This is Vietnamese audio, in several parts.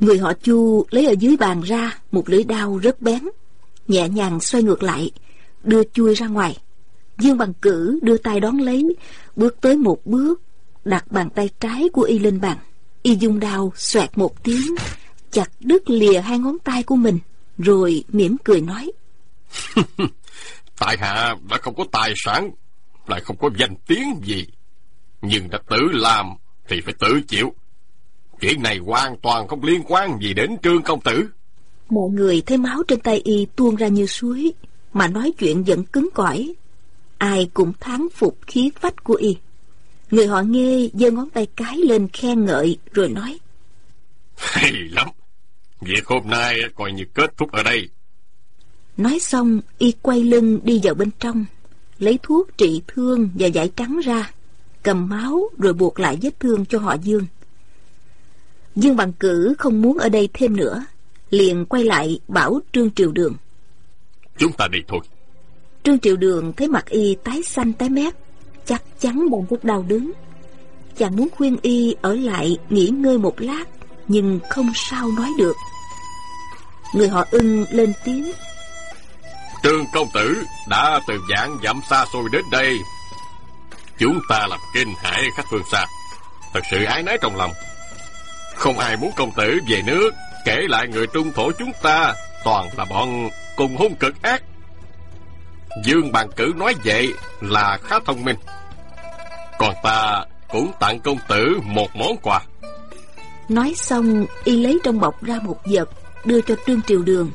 Người họ Chu lấy ở dưới bàn ra một lưỡi đao rất bén, nhẹ nhàng xoay ngược lại, đưa chui ra ngoài. Dương bằng cử đưa tay đón lấy, bước tới một bước, đặt bàn tay trái của y lên bàn. Y dùng đao xoẹt một tiếng, chặt đứt lìa hai ngón tay của mình, rồi mỉm cười nói. Tại hạ đã không có tài sản, lại không có danh tiếng gì. Nhưng đã tự làm thì phải tự chịu. Chuyện này hoàn toàn không liên quan gì đến trương công tử. Mọi người thấy máu trên tay y tuôn ra như suối, mà nói chuyện vẫn cứng cỏi. Ai cũng thán phục khí phách của y. Người họ nghe giơ ngón tay cái lên khen ngợi rồi nói. Hay lắm. Việc hôm nay coi như kết thúc ở đây. Nói xong, y quay lưng đi vào bên trong, lấy thuốc trị thương và giải trắng ra, cầm máu rồi buộc lại vết thương cho họ Dương. Dương Bằng Cử không muốn ở đây thêm nữa, liền quay lại bảo Trương Triều Đường. Chúng ta đi thôi. Trương Triều Đường thấy mặt y tái xanh tái mét, chắc chắn bụng phút đau đớn. Chàng muốn khuyên y ở lại nghỉ ngơi một lát, nhưng không sao nói được. Người họ ưng lên tiếng. Trương công tử đã từ dạng dặm xa xôi đến đây. Chúng ta làm kinh hải khách phương xa. Thật sự ái nái trong lòng. Không ai muốn công tử về nước. Kể lại người trung thổ chúng ta, Toàn là bọn cùng hung cực ác. Dương bàn cử nói vậy là khá thông minh. Còn ta cũng tặng công tử một món quà. Nói xong, y lấy trong bọc ra một vật, Đưa cho Trương Triều Đường.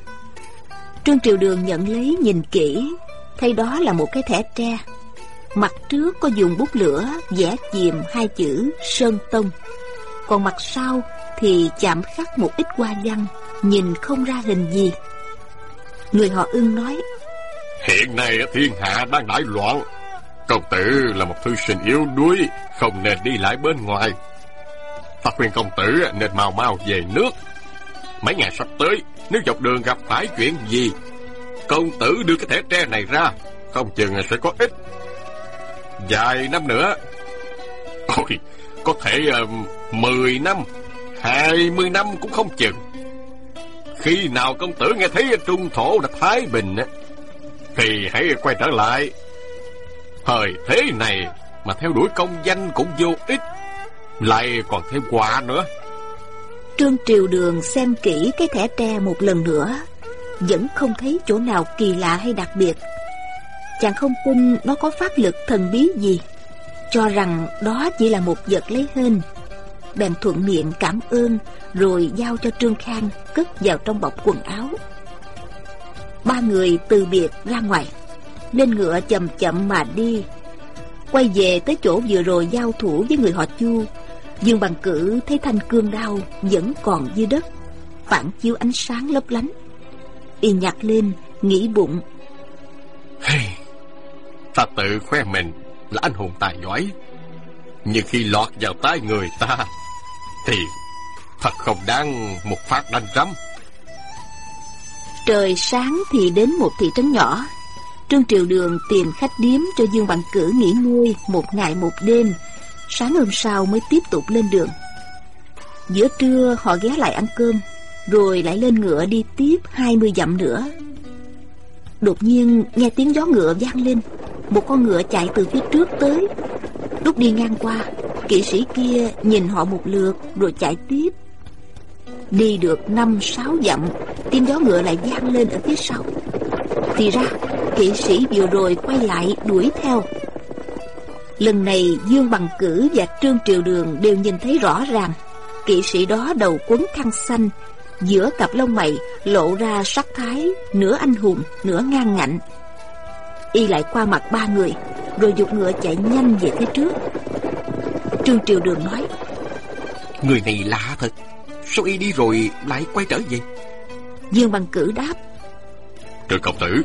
Trương Triều Đường nhận lấy nhìn kỹ, Thấy đó là một cái thẻ tre. Mặt trước có dùng bút lửa, vẽ chìm hai chữ Sơn Tông. Còn mặt sau thì chạm khắc một ít hoa văn nhìn không ra hình gì. Người họ ưng nói hiện nay thiên hạ đang đại loạn. Công tử là một thư sinh yếu đuối không nên đi lại bên ngoài. Ta khuyên công tử nên mau mau về nước. Mấy ngày sắp tới nếu dọc đường gặp phải chuyện gì công tử đưa cái thẻ tre này ra không chừng sẽ có ích. Vài năm nữa ôi có thể ờ, uh, 10 năm, 20 năm cũng không chừng. Khi nào công tử nghe thấy trung thổ là Thái Bình thì hãy quay trở lại. Thời thế này mà theo đuổi công danh cũng vô ích, lại còn thêm quả nữa. Trương Triều Đường xem kỹ cái thẻ tre một lần nữa, vẫn không thấy chỗ nào kỳ lạ hay đặc biệt. Chàng không tin nó có pháp lực thần bí gì, cho rằng đó chỉ là một vật lấy hên bèn thuận miệng cảm ơn rồi giao cho trương khang cất vào trong bọc quần áo. Ba người từ biệt ra ngoài lên ngựa chậm chậm mà đi. Quay về tới chỗ vừa rồi giao thủ với người họ chu dương bằng cử thấy thanh cương đao vẫn còn dưới đất phản chiếu ánh sáng lấp lánh. Y nhặt lên nghĩ bụng. Hey, ta tự khoe mình là anh hùng tài giỏi nhưng khi lọt vào tay người ta thì thật không đáng một phát đánh rắm. Trời sáng thì đến một thị trấn nhỏ. Trương Triều Đường tìm khách điếm cho Dương Bằng Cử nghỉ ngơi một ngày một đêm. Sáng hôm sau mới tiếp tục lên đường. Giữa trưa họ ghé lại ăn cơm, Rồi lại lên ngựa đi tiếp hai mươi dặm nữa. Đột nhiên nghe tiếng gió ngựa vang lên. Một con ngựa chạy từ phía trước tới. Lúc đi ngang qua Kỵ sĩ kia nhìn họ một lượt Rồi chạy tiếp. Đi được năm sáu dặm Tiếng gió ngựa lại vang lên ở phía sau. Thì ra Kỵ sĩ vừa rồi quay lại đuổi theo. Lần này Dương Bằng Cử và Trương Triều Đường Đều nhìn thấy rõ ràng. Kỵ sĩ đó đầu quấn khăn xanh Giữa cặp lông mày lộ ra sắc thái Nửa anh hùng, nửa ngang ngạnh. Y lại qua mặt ba người Rồi dục ngựa chạy nhanh về phía trước. Trương Triều Đường nói Người này lạ thật. Sao y đi rồi lại quay trở về? Dương Bằng Cử đáp Trương công tử.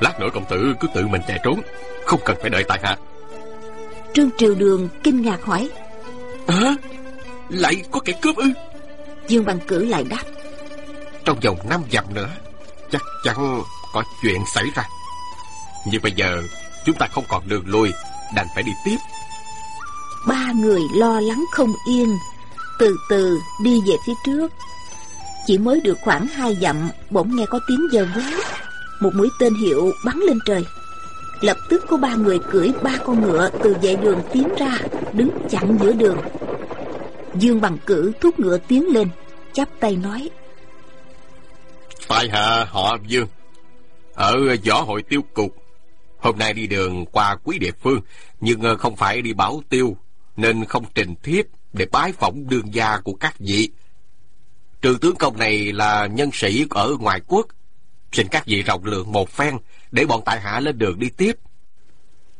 Lát nữa công tử cứ tự mình chạy trốn. Không cần phải đợi tại hạ. Trương Triều Đường kinh ngạc hỏi À Lại có kẻ cướp ư? Dương Bằng Cử lại đáp Trong vòng năm dặm nữa Chắc chắn có chuyện xảy ra Nhưng bây giờ Chúng ta không còn đường lui Đành phải đi tiếp. Ba người lo lắng không yên Từ từ đi về phía trước. Chỉ mới được khoảng hai dặm Bỗng nghe có tiếng giơ giáo Một mũi tên hiệu bắn lên trời. Lập tức có ba người cưỡi ba con ngựa Từ vệ đường tiến ra Đứng chặn giữa đường. Dương bằng cử thúc ngựa tiến lên Chắp tay nói. Tại hạ họ Dương? Ở võ hội tiêu cục Hôm nay đi đường qua quý địa phương, Nhưng ờ, không phải đi bảo tiêu, Nên không trình thiếp Để bái phỏng đương gia của các vị. Trường tướng công này là nhân sĩ ở ngoài quốc. Xin các vị rộng lượng một phen Để bọn tại hạ lên đường đi tiếp.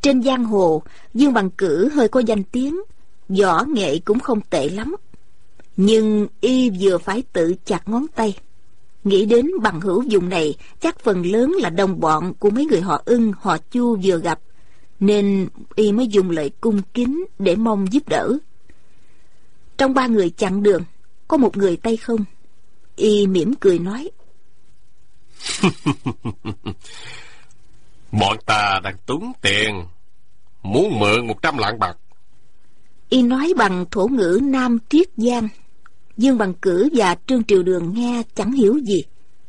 Trên giang hồ, Dương Bằng Cử hơi có danh tiếng, Võ nghệ cũng không tệ lắm. Nhưng y vừa phải tự chặt ngón tay. Nghĩ đến bằng hữu dùng này chắc phần lớn là đồng bọn của mấy người họ ưng, họ chu vừa gặp, nên y mới dùng lời cung kính để mong giúp đỡ. Trong ba người chặn đường, có một người tay không. Y mỉm cười nói. Bọn ta đang túng tiền, muốn mượn một trăm lạng bạc. Y nói bằng thổ ngữ Nam Triết Giang Dương Bằng Cử và Trương Triều Đường nghe chẳng hiểu gì,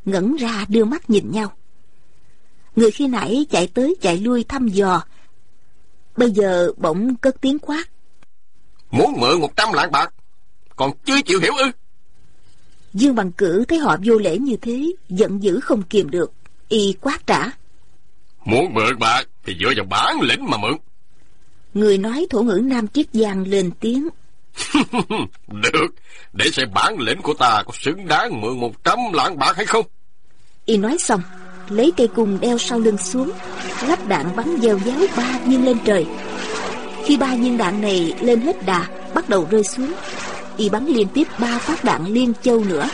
ngẩn ra đưa mắt nhìn nhau. Người khi nãy chạy tới chạy lui thăm dò, bây giờ bỗng cất tiếng quát. Muốn mượn một trăm lạng bạc, còn chưa chịu hiểu ư? Dương Bằng Cử thấy họ vô lễ như thế, giận dữ không kiềm được, y quát trả. Muốn mượn bạc thì dựa vào bản lĩnh mà mượn. Người nói thổ ngữ Nam Triết Giang lên tiếng. Được, để xem bản lĩnh của ta có xứng đáng mượn một trăm lạng bạc hay không. Y nói xong, lấy cây cung đeo sau lưng xuống, lắp đạn bắn gieo giáo ba viên lên trời. Khi ba viên đạn này lên hết đà, bắt đầu rơi xuống, y bắn liên tiếp ba phát đạn liên châu nữa.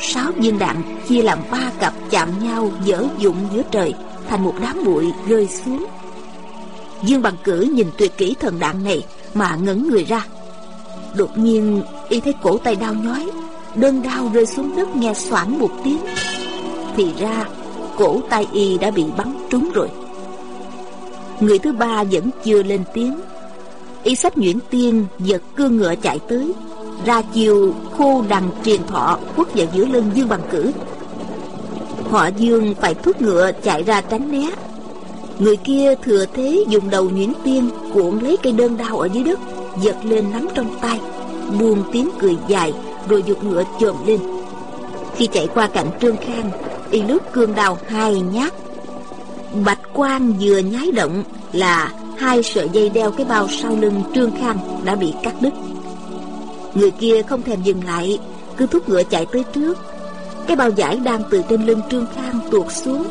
Sáu viên đạn chia làm ba cặp chạm nhau dở dụng giữa trời, thành một đám bụi rơi xuống. Dương Bằng Cử nhìn tuyệt kỹ thần đạn này mà ngẩn người ra. Đột nhiên, y thấy cổ tay đau nhói, Đơn đau rơi xuống đất nghe xoảng một tiếng. Thì ra, cổ tay y đã bị bắn trúng rồi. Người thứ ba vẫn chưa lên tiếng. Y sách nhuyễn tiên giật cương ngựa chạy tới, Ra chiều khô đằng truyền thọ quất vào giữa lưng Dương Bằng Cử. Họ Dương phải thúc ngựa chạy ra tránh né. Người kia thừa thế dùng đầu nhuyễn tiên cuộn lấy cây đơn đau ở dưới đất giật lên nắm trong tay, buông tiếng cười dài rồi giục ngựa chồm lên. Khi chạy qua cạnh trương khang, y lướt cương đào hai nhát. Bạch quan vừa nhái động là hai sợi dây đeo cái bao sau lưng trương khang đã bị cắt đứt. Người kia không thèm dừng lại, cứ thúc ngựa chạy tới trước. Cái bao giải đang từ trên lưng trương khang tuột xuống.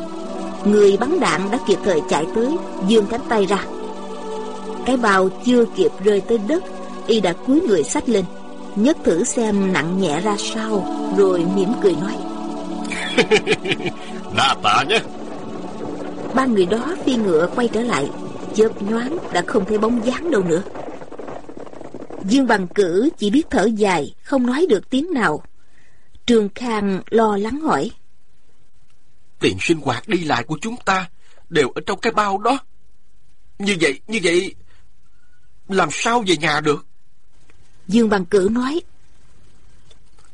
Người bắn đạn đã kịp thời chạy tới, giương cánh tay ra cái bao chưa kịp rơi tới đất y đã cúi người xách lên nhấc thử xem nặng nhẹ ra sao rồi mỉm cười nói. Đa tạ nhé. Ba người đó phi ngựa quay trở lại chớp nhoáng đã không thấy bóng dáng đâu nữa. Dương bằng cử chỉ biết thở dài không nói được tiếng nào. Trường khang lo lắng hỏi. Tiền sinh hoạt đi lại của chúng ta đều ở trong cái bao đó. Như vậy như vậy làm sao về nhà được? Dương Bằng Cử nói.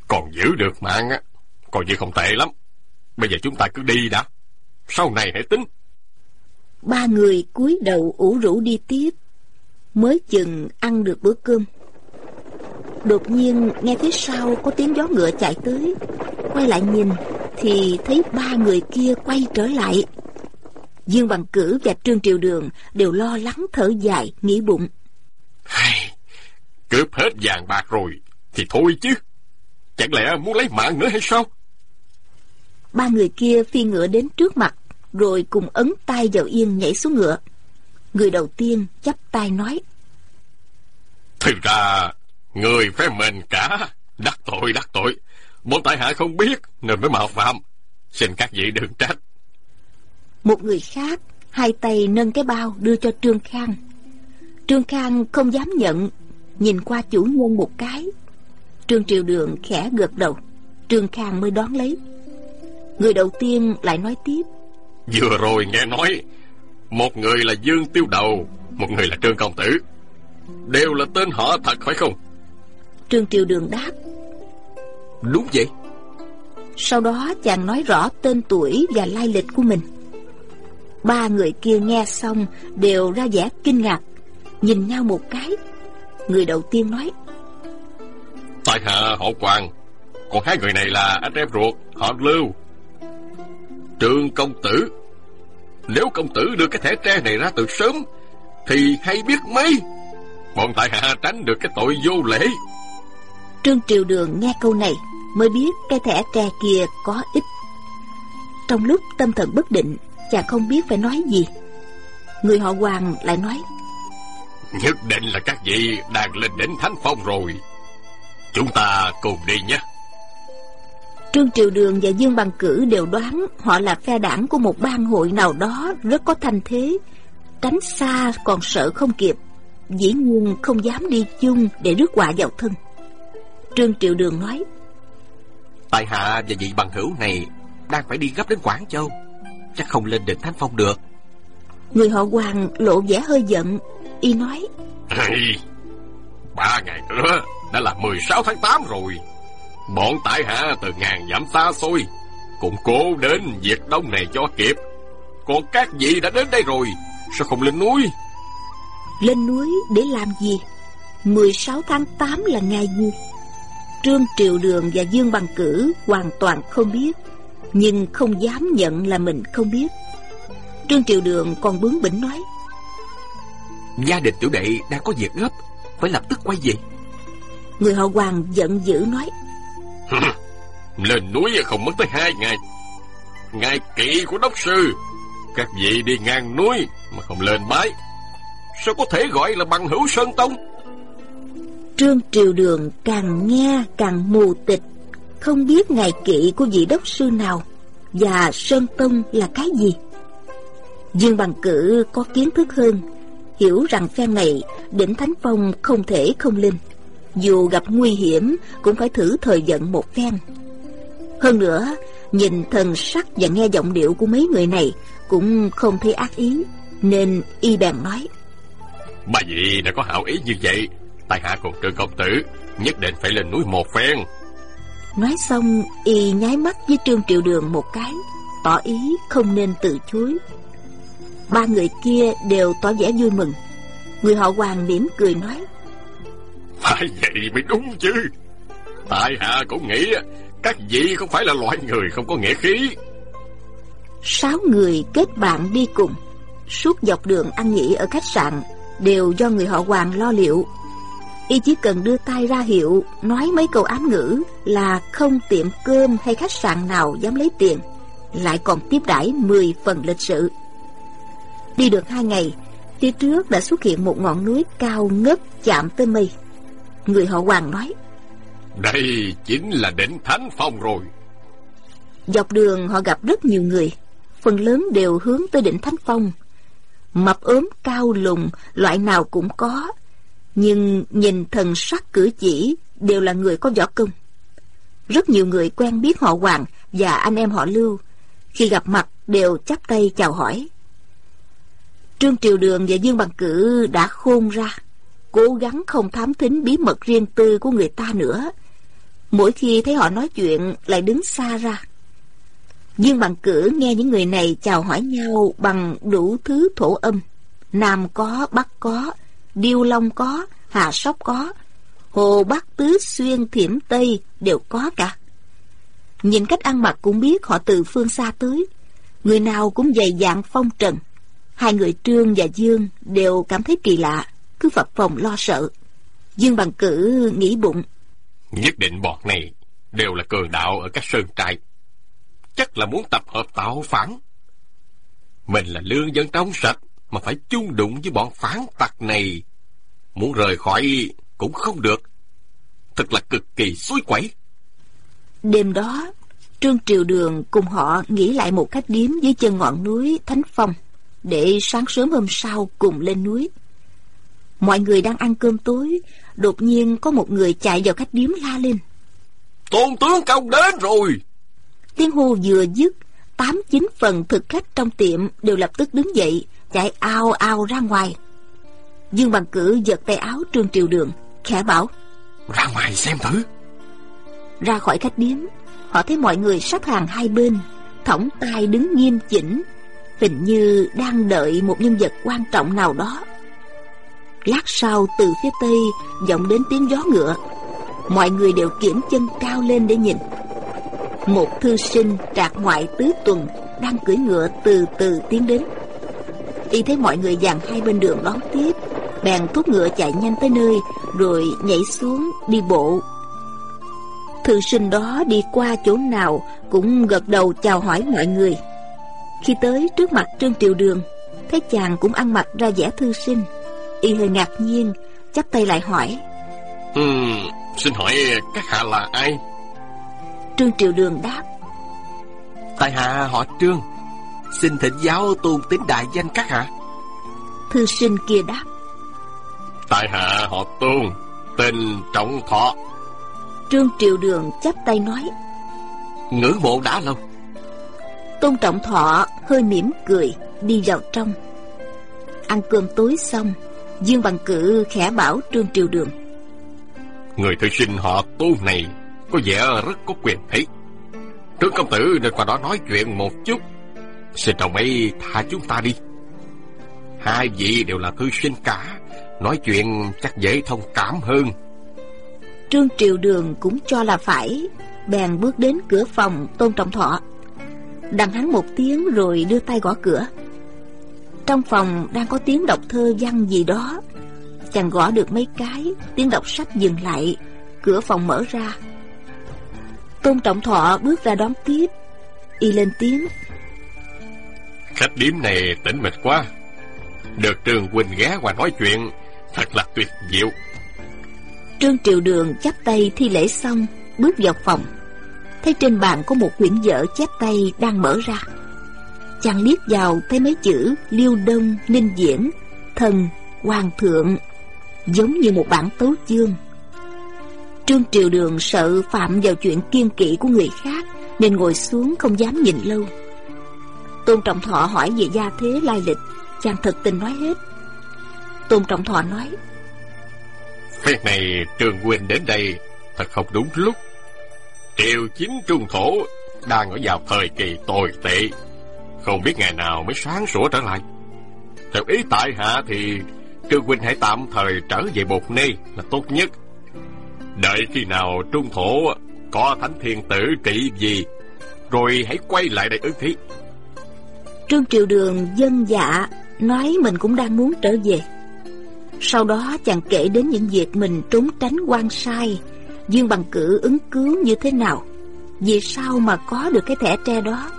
Còn giữ được mạng á Còn như không tệ lắm. Bây giờ chúng ta cứ đi đã. Sau này hãy tính. Ba người cúi đầu ủ rũ đi tiếp. Mới chừng ăn được bữa cơm. Đột nhiên nghe phía sau có tiếng gió ngựa chạy tới. Quay lại nhìn Thì thấy ba người kia quay trở lại. Dương Bằng Cử và Trương Triều Đường Đều lo lắng thở dài nghĩ bụng Cướp hết vàng bạc rồi Thì thôi chứ Chẳng lẽ muốn lấy mạng nữa hay sao Ba người kia phi ngựa đến trước mặt Rồi cùng ấn tay vào yên nhảy xuống ngựa Người đầu tiên chắp tay nói Thực ra, người phép mình cả. Đắc tội, đắc tội. Bọn tại hạ không biết, nên mới mạo phạm. Xin các vị đừng trách. Một người khác, hai tay nâng cái bao đưa cho Trương Khang. Trương Khang không dám nhận, nhìn qua chủ nhân một cái. Trương Triều Đường khẽ gật đầu, Trương Khang mới đón lấy. Người đầu tiên lại nói tiếp. Vừa rồi nghe nói, một người là Dương Tiêu Đầu, một người là Trương Công Tử. Đều là tên họ thật phải không? Trương Triều Đường đáp. Đúng vậy. Sau đó chàng nói rõ tên tuổi và lai lịch của mình. Ba người kia nghe xong đều ra vẻ kinh ngạc, nhìn nhau một cái. Người đầu tiên nói. Tại hạ họ Hoàng, còn hai người này là anh em ruột, họ Lưu. Trương công tử, nếu công tử đưa cái thẻ tre này ra từ sớm, thì hay biết mấy. Bọn tại hạ tránh được cái tội vô lễ. Trương Triều Đường nghe câu này mới biết cái thẻ tre kia có ích. Trong lúc tâm thần bất định, chàng không biết phải nói gì. Người họ Hoàng lại nói Nhất định là các vị đang lên đỉnh Thánh Phong rồi. Chúng ta cùng đi nhé. Trương Triều Đường và Dương Bằng Cử đều đoán họ là phe đảng của một bang hội nào đó rất có thanh thế. Tránh xa còn sợ không kịp. Dĩ nhiên không dám đi chung để rước họa vào thân. Trương Triệu Đường nói Tại hạ và vị bằng hữu này Đang phải đi gấp đến Quảng Châu Chắc không lên đỉnh Thánh Phong được Người họ Hoàng lộ vẻ hơi giận Y nói. Ba ngày nữa Đã là 16 tháng 8 rồi. Bọn tại hạ từ ngàn dặm xa xôi Cũng cố đến việc đông này cho kịp. Còn các vị đã đến đây rồi Sao không lên núi? Lên núi để làm gì? 16 tháng 8 là ngày gì? Trương Triều Đường và Dương Bằng Cử hoàn toàn không biết Nhưng không dám nhận là mình không biết. Trương Triều Đường còn bướng bỉnh nói Gia đình tiểu đệ đang có việc gấp Phải lập tức quay về. Người họ Hoàng giận dữ nói Lên núi không mất tới hai ngày. Ngày kỵ của đốc sư Các vị đi ngang núi Mà không lên bái. Sao có thể gọi là bằng hữu Sơn Tông? Trương Triều Đường càng nghe càng mù tịch Không biết ngày kỵ của vị đốc sư nào Và Sơn Tông là cái gì. Dương Bằng Cử có kiến thức hơn Hiểu rằng phen này Đỉnh Thánh Phong không thể không lên. Dù gặp nguy hiểm Cũng phải thử thời giận một phen. Hơn nữa Nhìn thần sắc và nghe giọng điệu của mấy người này Cũng không thấy ác ý Nên y bèn nói. Bà vị đã có hảo ý như vậy? Tại hạ cùng trương công tử nhất định phải lên núi một phen. Nói xong y nháy mắt với trương triệu đường một cái tỏ ý không nên từ chối ba người kia đều tỏ vẻ vui mừng. Người họ hoàng mỉm cười nói phải vậy mới đúng chứ. Tại hạ cũng nghĩ các vị không phải là loại người không có nghĩa khí. Sáu người kết bạn đi cùng suốt dọc đường ăn nghỉ ở khách sạn đều do người họ hoàng lo liệu. Y chỉ cần đưa tay ra hiệu nói mấy câu ám ngữ là không tiệm cơm hay khách sạn nào dám lấy tiền lại còn tiếp đãi 10 phần lịch sự đi được hai ngày phía trước đã xuất hiện một ngọn núi cao ngất chạm tới mây. Người họ hoàng nói đây chính là đỉnh thánh phong rồi. Dọc đường họ gặp rất nhiều người phần lớn đều hướng tới đỉnh thánh phong. Mập ốm cao lùn loại nào cũng có nhưng nhìn thần sắc cử chỉ đều là người có võ công. Rất nhiều người quen biết họ hoàng và anh em họ lưu. Khi gặp mặt đều chắp tay chào hỏi trương triều đường và dương bằng cử đã khôn ra, cố gắng không thám thính bí mật riêng tư của người ta nữa. Mỗi khi thấy họ nói chuyện lại đứng xa ra. Dương bằng cử nghe những người này chào hỏi nhau bằng đủ thứ thổ âm. Nam có, bắc có, điêu long có, hà sóc có, hồ bắc tứ, xuyên, thiểm tây đều có cả. Nhìn cách ăn mặc cũng biết họ từ phương xa tới. Người nào cũng dày dạng phong trần hai người trương và dương đều cảm thấy kỳ lạ cứ phập phòng lo sợ dương bằng cử nghĩ bụng nhất định bọn này đều là cường đạo ở các sơn trại chắc là muốn tập hợp tạo phản mình là lương dân trong sạch mà phải chung đụng với bọn phản tặc này. Muốn rời khỏi cũng không được. Thật là cực kỳ suối quẩy. Đêm đó, Trương Triều Đường cùng họ nghỉ lại một khách điếm dưới chân ngọn núi Thánh Phong để sáng sớm hôm sau cùng lên núi. Mọi người đang ăn cơm tối, đột nhiên có một người chạy vào khách điếm la lên. Tôn tướng công đến rồi! Tiếng hô vừa dứt, tám chín phần thực khách trong tiệm đều lập tức đứng dậy, chạy ao ao ra ngoài. Dương Bằng Cử giật tay áo Trương Triều Đường, khẽ bảo. Ra ngoài xem thử. Ra khỏi khách điếm, họ thấy mọi người sắp hàng hai bên, thõng tay đứng nghiêm chỉnh, hình như đang đợi một nhân vật quan trọng nào đó. Lát sau từ phía tây vọng đến tiếng gió ngựa, mọi người đều kiễng chân cao lên để nhìn. Một thư sinh trạc ngoại tứ tuần đang cưỡi ngựa từ từ tiến đến. Y thấy mọi người dàn hai bên đường đón tiếp, bèn thúc ngựa chạy nhanh tới nơi, rồi nhảy xuống đi bộ Thư sinh đó đi qua chỗ nào Cũng gật đầu chào hỏi mọi người khi tới trước mặt Trương Triều Đường Thấy chàng cũng ăn mặc ra vẻ thư sinh Y hơi ngạc nhiên chắp tay lại hỏi. Ừ, Xin hỏi các hạ là ai? Trương Triều Đường đáp. Tại hạ họ Trương. Xin thỉnh giáo tôn tính đại danh các hạ. Thư sinh kia đáp. Tại hạ họ Tôn Tên Trọng Thọ. Trương Triều Đường chắp tay nói. Ngữ mộ đã lâu Tôn Trọng Thọ hơi mỉm cười Đi vào trong. Ăn cơm tối xong Dương Bằng Cử khẽ bảo Trương Triều Đường. Người thư sinh họ Tôn này Có vẻ rất có quyền thế. Trương công tử nên qua đó nói chuyện một chút. Xin đồng ấy tha chúng ta đi. Hai vị đều là thư sinh cả Nói chuyện chắc dễ thông cảm hơn. Trương Triều Đường cũng cho là phải Bèn bước đến cửa phòng Tôn Trọng Thọ Đằng hắn một tiếng rồi đưa tay gõ cửa. Trong phòng đang có tiếng đọc thơ văn gì đó. Chàng gõ được mấy cái Tiếng đọc sách dừng lại Cửa phòng mở ra. Tôn Trọng Thọ bước ra đón tiếp Y lên tiếng. Khách điếm này tĩnh mịch quá. Được Trường Quỳnh ghé qua nói chuyện Thật là tuyệt diệu. Trương Triệu Đường chắp tay thi lễ xong Bước vào phòng Thấy trên bàn có một quyển vở chép tay đang mở ra. Chàng liếc vào thấy mấy chữ Liêu Đông, Ninh Diễn Thần, Hoàng Thượng Giống như một bản tấu chương. Trương Triều Đường sợ phạm vào chuyện kiên kỵ của người khác Nên ngồi xuống không dám nhìn lâu. Tôn Trọng Thọ hỏi về gia thế lai lịch Chàng thật tình nói hết. Tôn Trọng Thọ nói việc này Trường huynh đến đây Thật không đúng lúc. Triều chính trung thổ Đang ở vào thời kỳ tồi tệ. Không biết ngày nào mới sáng sủa trở lại. Theo ý tại hạ thì Trương huynh hãy tạm thời trở về bột nê là tốt nhất. Đợi khi nào trung thổ Có thánh thiên tử trị gì Rồi hãy quay lại đây ứng thí. Trương Triều Đường dân dạ Nói mình cũng đang muốn trở về. Sau đó chàng kể đến những việc mình trốn tránh quan sai Dương bằng cử ứng cứu như thế nào? Vì sao mà có được cái thẻ tre đó?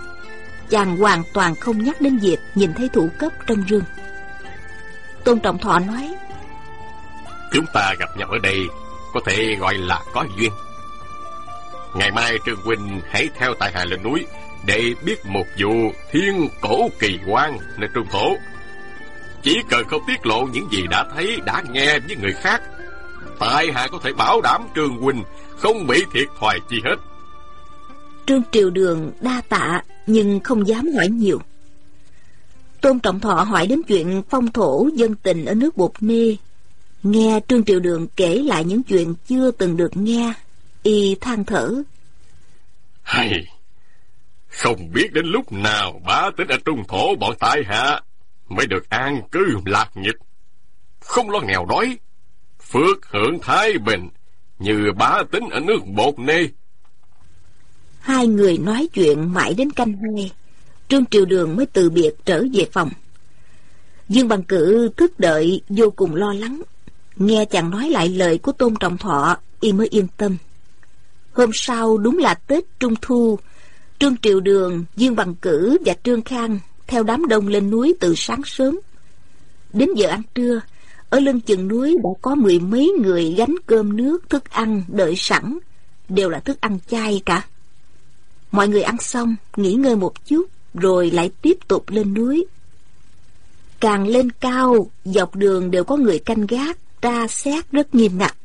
Chàng hoàn toàn không nhắc đến việc Nhìn thấy thủ cấp trong rương Tôn Trọng Thọ nói Chúng ta gặp nhau ở đây Có thể gọi là có duyên. Ngày mai Trương Huynh hãy theo tại hạ lên núi Để biết một vụ thiên cổ kỳ quan nơi Trung Thổ. Chỉ cần không tiết lộ những gì đã thấy, đã nghe với người khác Tại hạ có thể bảo đảm Trương Huynh Không bị thiệt thòi chi hết. Trương Triều Đường đa tạ Nhưng không dám hỏi nhiều. Tôn Trọng Thọ hỏi đến chuyện phong thổ dân tình ở nước Bột Nê Nghe Trương Triều Đường kể lại những chuyện chưa từng được nghe Y than thở. Hay Không biết đến lúc nào bá tính ở trung thổ bọn tại hạ mới được an cư lạc nghiệp. Không lo nghèo đói phước hưởng thái bình như bá tính ở nước bột nê hai người nói chuyện mãi đến canh hai trương triều đường mới từ biệt trở về phòng. Dương bằng cử thức đợi vô cùng lo lắng. Nghe chàng nói lại lời của tôn trọng thọ y mới yên tâm. Hôm sau đúng là tết trung thu trương triều đường dương bằng cử và trương khang theo đám đông lên núi từ sáng sớm. Đến giờ ăn trưa, ở lưng chừng núi đã có mười mấy người gánh cơm nước, thức ăn đợi sẵn, đều là thức ăn chay cả. Mọi người ăn xong, nghỉ ngơi một chút, rồi lại tiếp tục lên núi. Càng lên cao, dọc đường đều có người canh gác, tra xét rất nghiêm ngặt.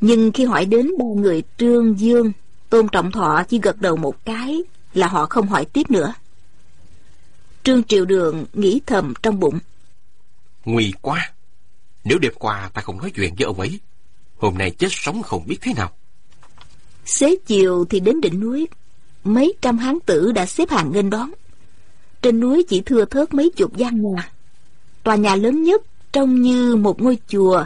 Nhưng khi hỏi đến ba người Trương Dương, Tôn Trọng Thọ chỉ gật đầu một cái là họ không hỏi tiếp nữa. Trương triều Đường nghĩ thầm trong bụng. Nguy quá! Nếu đêm qua ta không nói chuyện với ông ấy, hôm nay chết sống không biết thế nào. Xế chiều thì đến đỉnh núi, mấy trăm hán tử đã xếp hàng nghênh đón. Trên núi chỉ thưa thớt mấy chục gian nhà. Tòa nhà lớn nhất trông như một ngôi chùa.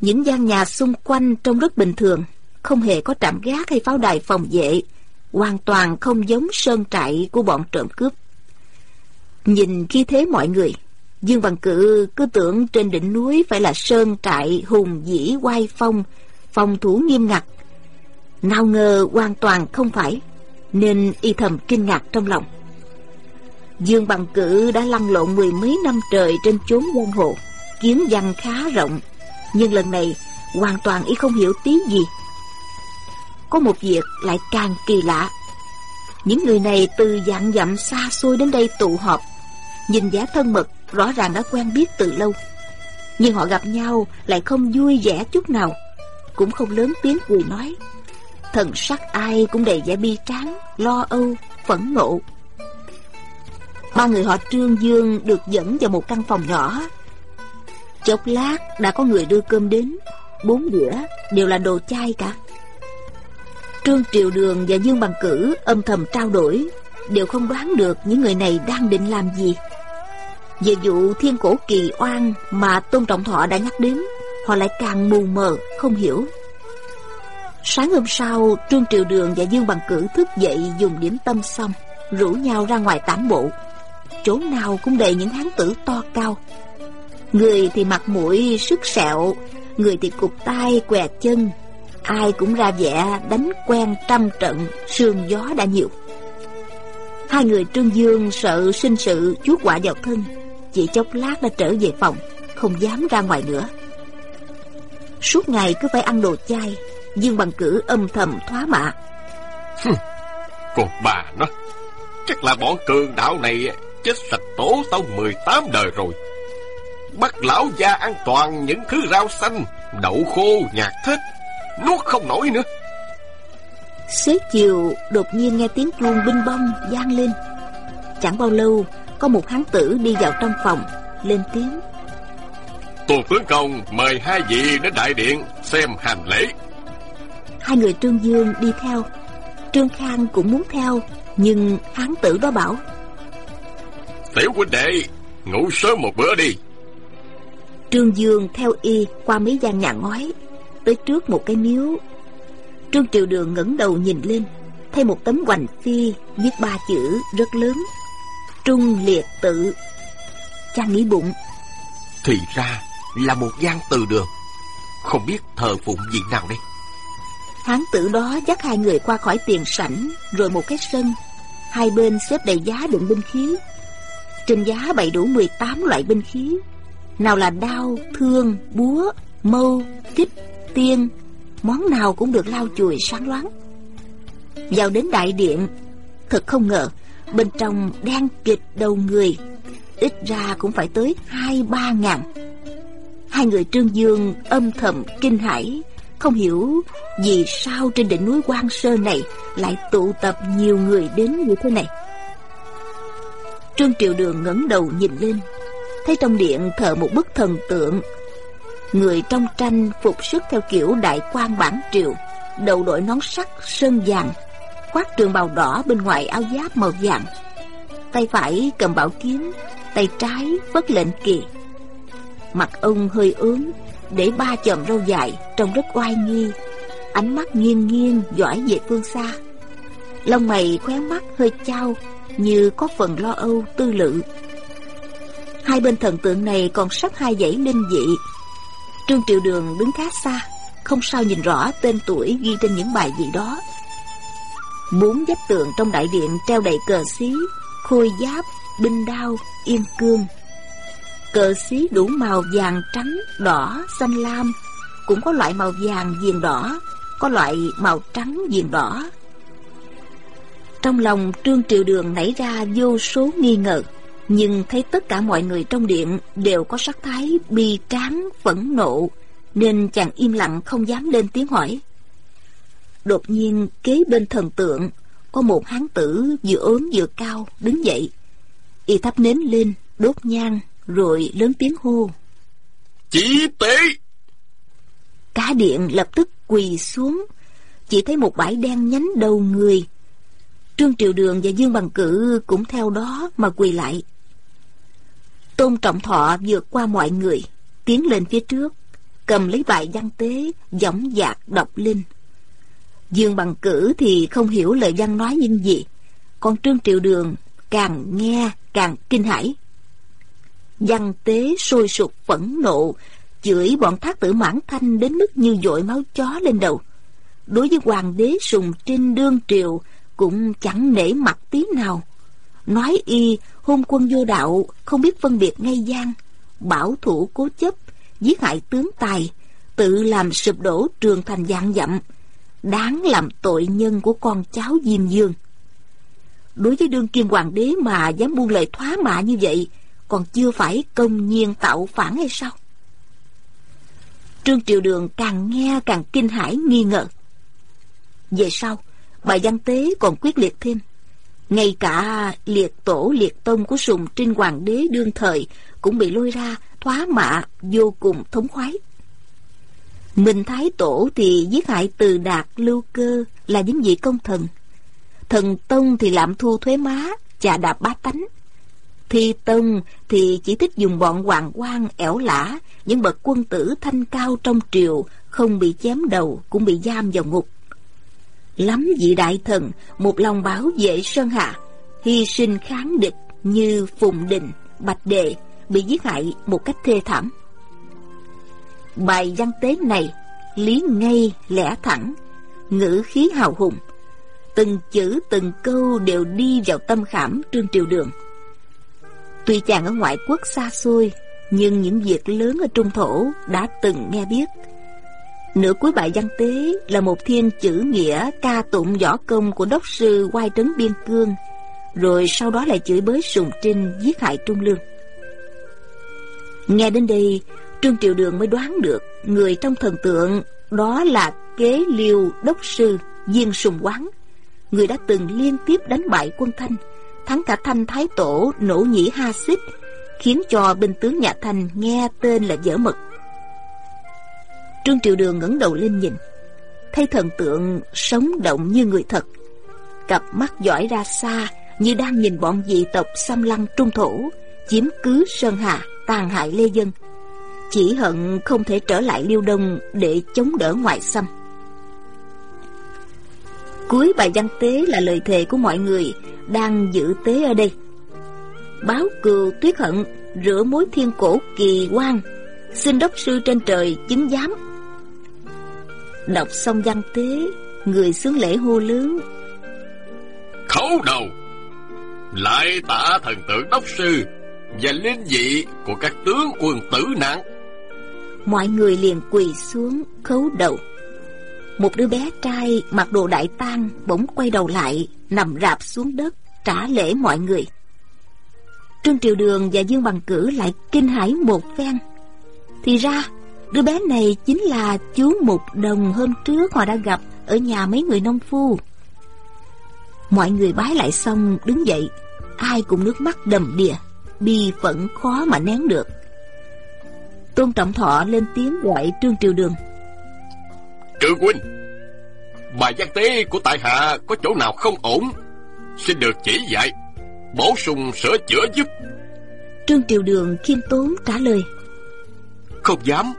Những gian nhà xung quanh trông rất bình thường, không hề có trạm gác hay pháo đài phòng vệ, hoàn toàn không giống sơn trại của bọn trộm cướp. Nhìn khi thế mọi người, Dương Bằng Cự cứ tưởng trên đỉnh núi phải là sơn trại hùng dĩ oai phong, phòng thủ nghiêm ngặt. Nào ngờ hoàn toàn không phải, nên y thầm kinh ngạc trong lòng. Dương Bằng Cự đã lăn lộn mười mấy năm trời trên chốn giang hồ, kiếm văn khá rộng, nhưng lần này hoàn toàn y không hiểu tí gì. Có một việc lại càng kỳ lạ. Những người này từ dạng dặm xa xôi đến đây tụ họp, nhìn giá thân mật rõ ràng đã quen biết từ lâu. Nhưng họ gặp nhau lại không vui vẻ chút nào, cũng không lớn tiếng cười nói. Thần sắc ai cũng đầy vẻ bi tráng, lo âu, phẫn nộ. Ba người họ Trương Dương được dẫn vào một căn phòng nhỏ. Chốc lát đã có người đưa cơm đến, bốn đĩa đều là đồ chay cả. Trương Triều Đường và Dương Bằng Cử âm thầm trao đổi, đều không đoán được những người này đang định làm gì. Về vụ thiên cổ kỳ oan mà Tôn Trọng Thọ đã nhắc đến, họ lại càng mù mờ, không hiểu. Sáng hôm sau, Trương Triều Đường và Dương Bằng Cử thức dậy dùng điểm tâm xong, rủ nhau ra ngoài tản bộ. Chỗ nào cũng đầy những hán tử to cao. Người thì mặt mũi sức sẹo, người thì cục tay què chân. Ai cũng ra vẻ đánh quen trăm trận, sương gió đã nhiều. Hai người Trương Dương sợ sinh sự chuốt quả vào thân, chỉ chốc lát đã trở về phòng, không dám ra ngoài nữa. Suốt ngày cứ phải ăn đồ chay, Dương bằng cử âm thầm thoá mạ. Còn bà nó, chắc là bọn cường đạo này chết sạch tổ sau 18 đời rồi. Bắt lão gia ăn toàn những thứ rau xanh, đậu khô, nhạt thết, nuốt không nổi nữa. Xế chiều đột nhiên nghe tiếng chuông binh bông vang lên. Chẳng bao lâu, có một hán tử đi vào trong phòng, lên tiếng. Tô tướng công mời hai vị đến đại điện xem hành lễ. Hai người Trương Dương đi theo. Trương Khang cũng muốn theo Nhưng hán tử đó bảo. Tiểu huynh đệ Ngủ sớm một bữa đi. Trương Dương theo y qua mấy gian nhà ngói Tới trước một cái miếu. Trương Triều Đường ngẩng đầu nhìn lên Thấy một tấm hoành phi Viết ba chữ rất lớn Trung liệt tự. Chàng nghĩ bụng. Thì ra là một gian từ đường. Không biết thờ phụng gì nào đây? Hán tử đó dắt hai người qua khỏi tiền sảnh Rồi một cái sân. Hai bên xếp đầy giá đựng binh khí. Trên giá bày đủ 18 loại binh khí. Nào là đao, thương, búa, mâu, kích, tiên. Món nào cũng được lau chùi sáng loáng. Vào đến đại điện Thật không ngờ Bên trong đang kịch đầu người Ít ra cũng phải tới hai ba ngàn Hai người Trương Dương âm thầm kinh hãi không hiểu vì sao trên đỉnh núi Quan sơ này lại tụ tập nhiều người đến như thế này. Trương Triều Đường ngẩng đầu nhìn lên, thấy trong điện thờ một bức thần tượng. Người trong tranh phục sức theo kiểu đại quan bản triều, đầu đội nón sắt sơn vàng, khoác trường bào đỏ bên ngoài áo giáp màu vàng. Tay phải cầm bảo kiếm, tay trái vất lệnh kỳ. Mặt ông hơi ướm, để ba chòm râu dài trông rất oai nghi. Ánh mắt nghiêng nghiêng dõi về phương xa. Lông mày khóe mắt hơi trao như có phần lo âu tư lự. Hai bên thần tượng này còn sắp hai dãy linh dị. Trương triệu đường đứng khá xa không sao nhìn rõ tên tuổi ghi trên những bài gì đó bốn vách tượng trong đại điện treo đầy cờ xí khôi giáp binh đao yên cương. Cờ xí đủ màu vàng trắng, đỏ, xanh lam. Cũng có loại màu vàng viền đỏ Có loại màu trắng viền đỏ. Trong lòng Trương Triều Đường nảy ra vô số nghi ngờ Nhưng thấy tất cả mọi người trong điện Đều có sắc thái bi tráng, phẫn nộ Nên chàng im lặng không dám lên tiếng hỏi. Đột nhiên kế bên thần tượng Có một hán tử vừa ốm vừa cao đứng dậy. Y thắp nến lên đốt nhang rồi lớn tiếng hô. Chỉ tế Cả điện lập tức quỳ xuống Chỉ thấy một bãi đen nhánh đầu người. Trương Triều Đường và Dương Bằng Cử cũng theo đó mà quỳ lại. Tôn Trọng Thọ vượt qua mọi người Tiến lên phía trước Cầm lấy bài văn tế Giọng dạc đọc lên Dương Bằng Cử thì không hiểu lời văn nói như gì. Còn Trương Triều Đường càng nghe càng kinh hãi. Văn tế sôi sục phẫn nộ, chửi bọn thác tử mãn thanh đến mức như dội máu chó lên đầu. Đối với hoàng đế sùng trinh đương triều cũng chẳng nể mặt tí nào. Nói y, hôn quân vô đạo, không biết phân biệt ngay gian. Bảo thủ cố chấp, giết hại tướng tài, tự làm sụp đổ trường thành dạng dặm đáng làm tội nhân của con cháu diêm dương. Đối với đương kim hoàng đế mà dám buông lời thoá mạ như vậy, còn chưa phải công nhiên tạo phản hay sao? Trương triều đường càng nghe càng kinh hãi nghi ngờ. Về sau bà văn tế còn quyết liệt thêm. Ngay cả liệt tổ liệt tông của sùng trinh hoàng đế đương thời cũng bị lôi ra thoá mạ vô cùng thống khoái minh thái tổ thì giết hại từ đạt, lưu cơ là những vị công thần. Thần tông thì lạm thu thuế má, chà đạp bá tánh. Thi tông thì chỉ thích dùng bọn hoàng quan ẻo lả những bậc quân tử thanh cao trong triều, không bị chém đầu, cũng bị giam vào ngục. Lắm vị đại thần, một lòng bảo vệ sơn hạ hy sinh kháng địch như phùng đình, bạch đệ bị giết hại một cách thê thảm bài văn tế này lý ngay lẽ thẳng, ngữ khí hào hùng. Từng chữ, từng câu đều đi vào tâm khảm trương triều đường. Tuy chàng ở ngoại quốc xa xôi, nhưng những việc lớn ở trung thổ đã từng nghe biết. Nửa cuối bài văn tế là một thiên chữ nghĩa ca tụng võ công của đốc sư quai trấn biên cương, rồi sau đó lại chửi bới sùng trinh giết hại trung lương. Nghe đến đây trương triều đường mới đoán được người trong thần tượng đó là kế liêu đốc sư diên sùng quán. Người đã từng liên tiếp đánh bại quân thanh, thắng cả thanh thái tổ, nổ nhĩ ha xích, khiến cho binh tướng nhà thanh nghe tên là dở mực trương triều đường ngẩng đầu lên nhìn, thấy thần tượng sống động như người thật. Cặp mắt giỏi ra xa như đang nhìn bọn dị tộc xâm lăng trung thổ, chiếm cứ sơn hà, tàn hại lê dân chỉ hận không thể trở lại liêu đông để chống đỡ ngoại xâm. Cuối bài văn tế là lời thề của mọi người đang dự tế ở đây. Báo cừu tuyết hận, rửa mối thiên cổ kỳ quan, xin đốc sư trên trời chứng giám. Đọc xong văn tế, người xướng lễ hô lớn. Khấu đầu, lại tả thần tượng đốc sư và linh dị của các tướng quân tử nạn mọi người liền quỳ xuống, khấu đầu. Một đứa bé trai mặc đồ đại tang bỗng quay đầu lại, nằm rạp xuống đất, trả lễ mọi người. Trương triều đường và dương bằng cử lại kinh hãi một phen. Thì ra, đứa bé này chính là chú mục đồng hôm trước họ đã gặp ở nhà mấy người nông phu. Mọi người bái lại xong, đứng dậy. Ai cũng nước mắt đầm đìa, bi phẫn khó mà nén được tôn trọng thọ lên tiếng gọi trương triều đường. Trương huynh bài văn tế của tại hạ có chỗ nào không ổn? Xin được chỉ dạy bổ sung sửa chữa giúp. Trương triều đường khiêm tốn trả lời. Không dám.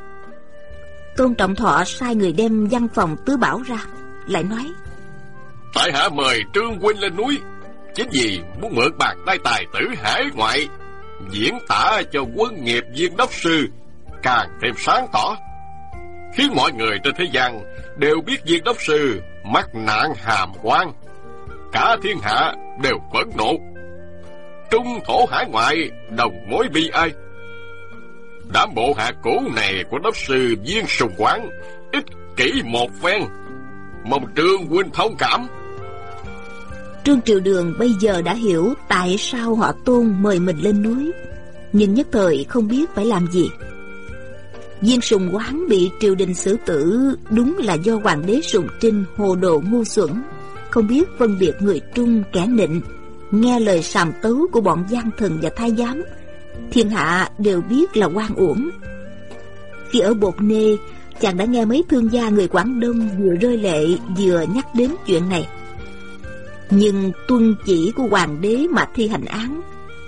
Tôn trọng thọ sai người đem văn phòng tứ bảo ra lại nói. Tại hạ mời trương huynh lên núi chính vì muốn mượn bàn tay tài tử hải ngoại diễn tả cho quân nghiệp viên đốc sư càng thêm sáng tỏ khiến mọi người trên thế gian đều biết viên đốc sư mắc nạn hàm quan cả thiên hạ đều phẫn nộ trung thổ hải ngoại đồng mối bi ai Đám bộ hạ cũ này của đốc sư Viên Sùng Quán ích kỷ một phen. Mong Trương huynh thông cảm. Trương Triều Đường bây giờ đã hiểu tại sao họ tôn mời mình lên núi, nhưng nhất thời không biết phải làm gì. Viên sùng quán bị triều đình xử tử đúng là do hoàng đế sùng trinh hồ đồ ngu xuẩn, không biết phân biệt người trung kẻ nịnh, nghe lời sàm tấu của bọn gian thần và thái giám, thiên hạ đều biết là quan uổng. Khi ở Bột Nê, chàng đã nghe mấy thương gia người Quảng Đông vừa rơi lệ vừa nhắc đến chuyện này. Nhưng tuân chỉ của hoàng đế mà thi hành án,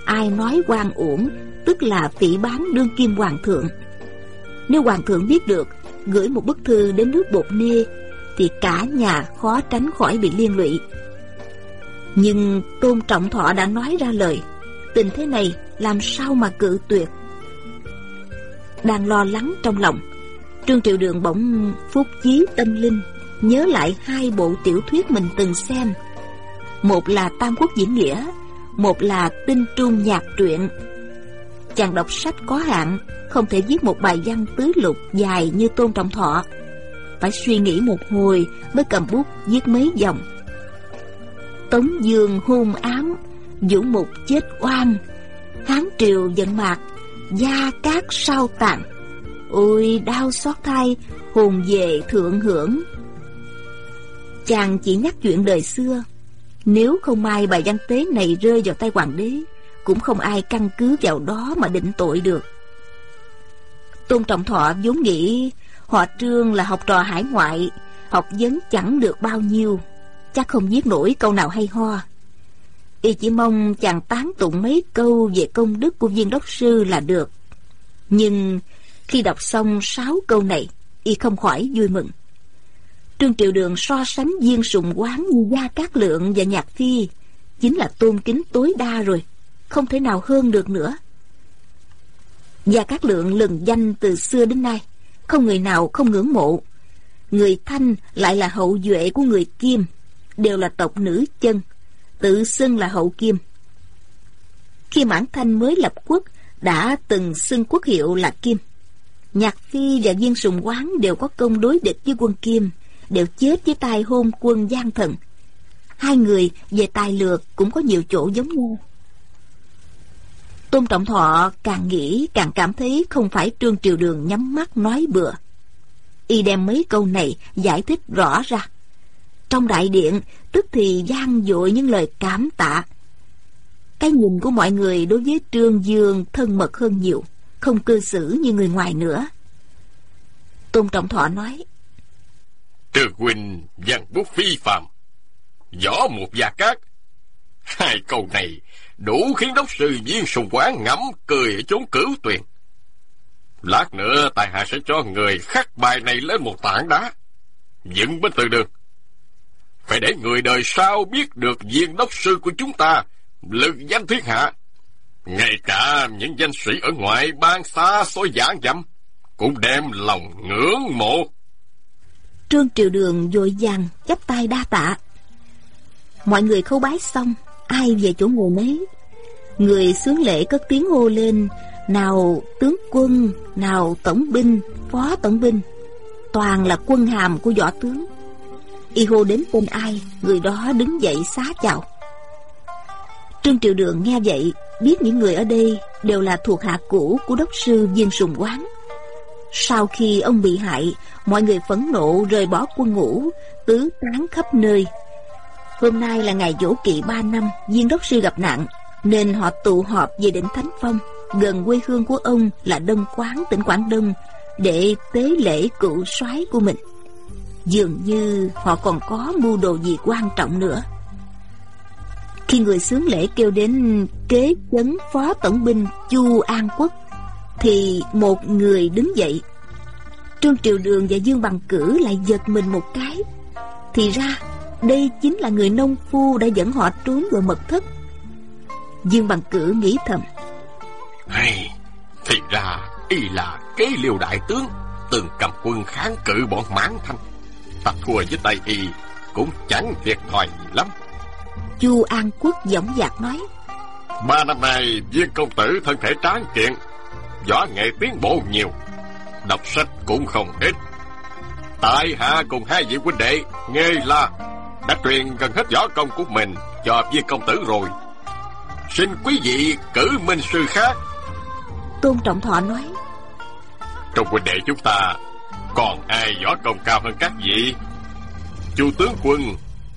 ai nói quan uổng, tức là phỉ bán đương kim hoàng thượng. Nếu hoàng thượng biết được, gửi một bức thư đến nước Bột Nê, thì cả nhà khó tránh khỏi bị liên lụy. Nhưng Tôn Trọng Thọ đã nói ra lời, tình thế này làm sao mà cự tuyệt. Đang lo lắng trong lòng, Trương Triệu Đường bỗng phúc chí tâm linh, nhớ lại hai bộ tiểu thuyết mình từng xem. Một là Tam Quốc Diễn Nghĩa, một là Tinh Trung Nhạc Truyện. Chàng đọc sách có hạn, không thể viết một bài văn tứ lục dài như Tôn Trọng Thọ. Phải suy nghĩ một hồi mới cầm bút viết mấy dòng. Tống Dương hôn ám, Vũ Mục chết oan, Hán Triều giận mạc, Gia Cát sao tàn. Ôi đau xót thay hồn về thượng hưởng. Chàng chỉ nhắc chuyện đời xưa. Nếu không may bài văn tế này rơi vào tay hoàng đế, cũng không ai căn cứ vào đó mà định tội được. Tôn Trọng Thọ vốn nghĩ họ Trương là học trò hải ngoại, học vấn chẳng được bao nhiêu, chắc không viết nổi câu nào hay ho. Y chỉ mong chàng tán tụng mấy câu về công đức của viên đốc sư là được. Nhưng khi đọc xong sáu câu này, y không khỏi vui mừng. Trương Triệu Đường so sánh viên sùng quán như Gia Cát Lượng và Nhạc Phi, chính là tôn kính tối đa rồi, không thể nào hơn được nữa. Gia Cát Lượng lừng danh từ xưa đến nay, không người nào không ngưỡng mộ. Người Thanh lại là hậu duệ của người Kim, đều là tộc nữ chân, tự xưng là hậu Kim. Khi Mãn Thanh mới lập quốc, đã từng xưng quốc hiệu là Kim. Nhạc Phi và Viên Sùng Quán đều có công đối địch với quân Kim, đều chết với tay hôn quân Giang Thần. Hai người về tài lược cũng có nhiều chỗ giống nhau. Tôn Trọng Thọ càng nghĩ càng cảm thấy không phải Trương Triều Đường nhắm mắt nói bừa. Y đem mấy câu này giải thích rõ ra. Trong đại điện, tức thì gian dội những lời cảm tạ. Cái nhìn của mọi người đối với Trương Dương thân mật hơn nhiều, không cư xử như người ngoài nữa. Tôn Trọng Thọ nói, Trương Huynh văn bút phi phạm, võ một gia cát. Hai câu này đủ khiến đốc sư viên sùng quán ngẫm cười ở chốn cửu tuyền. Lát nữa tài hạ sẽ cho người khắc bài này lên một tảng đá, dựng bên từ đường. Phải để người đời sau biết được viên đốc sư của chúng ta lực danh thiên hạ. Ngay cả những danh sĩ ở ngoài ban xa xôi giảng dặm cũng đem lòng ngưỡng mộ. Trương Triều Đường vội vàng chắp tay đa tạ. Mọi người khâu bái xong, ai về chỗ ngồi nấy. Người sướng lễ cất tiếng hô lên, nào tướng quân, nào tổng binh, phó tổng binh. Toàn là quân hàm của võ tướng. Y hô đến tên ai, người đó đứng dậy xá chào. Trương Triệu Đường nghe vậy, biết những người ở đây đều là thuộc hạ cũ của đốc sư Viên Sùng Quán. Sau khi ông bị hại, mọi người phẫn nộ rời bỏ quân ngũ, tứ tán khắp nơi. Hôm nay là ngày dỗ kỵ ba năm, viên đốc sư gặp nạn, nên họ tụ họp về đỉnh Thánh Phong, gần quê hương của ông là Đông Quán, tỉnh Quảng Đông, để tế lễ cựu soái của mình. Dường như họ còn có mưu đồ gì quan trọng nữa. Khi người sướng lễ kêu đến kế chấn phó tổng binh Chu An Quốc, thì một người đứng dậy. Trương Triều Đường và Dương Bằng Cử lại giật mình một cái. Thì ra, đây chính là người nông phu đã dẫn họ trốn vào mật thất. Dương Bằng Cử nghĩ thầm. Hay, thì ra y là kế liều đại tướng, từng cầm quân kháng cự bọn mãn thanh. Ta thua với tay y cũng chẳng thiệt thòi gì lắm. Chu An Quốc dõng dạc nói. Ba năm nay, viên công tử thân thể tráng kiện, võ nghệ tiến bộ nhiều, đọc sách cũng không ít. Tại hạ cùng hai vị huynh đệ, nghe là đã truyền gần hết võ công của mình cho viên công tử rồi. Xin quý vị cử minh sư khác. Tôn Trọng Thọ nói. Trong huynh đệ chúng ta, còn ai võ công cao hơn các vị? Chu tướng quân,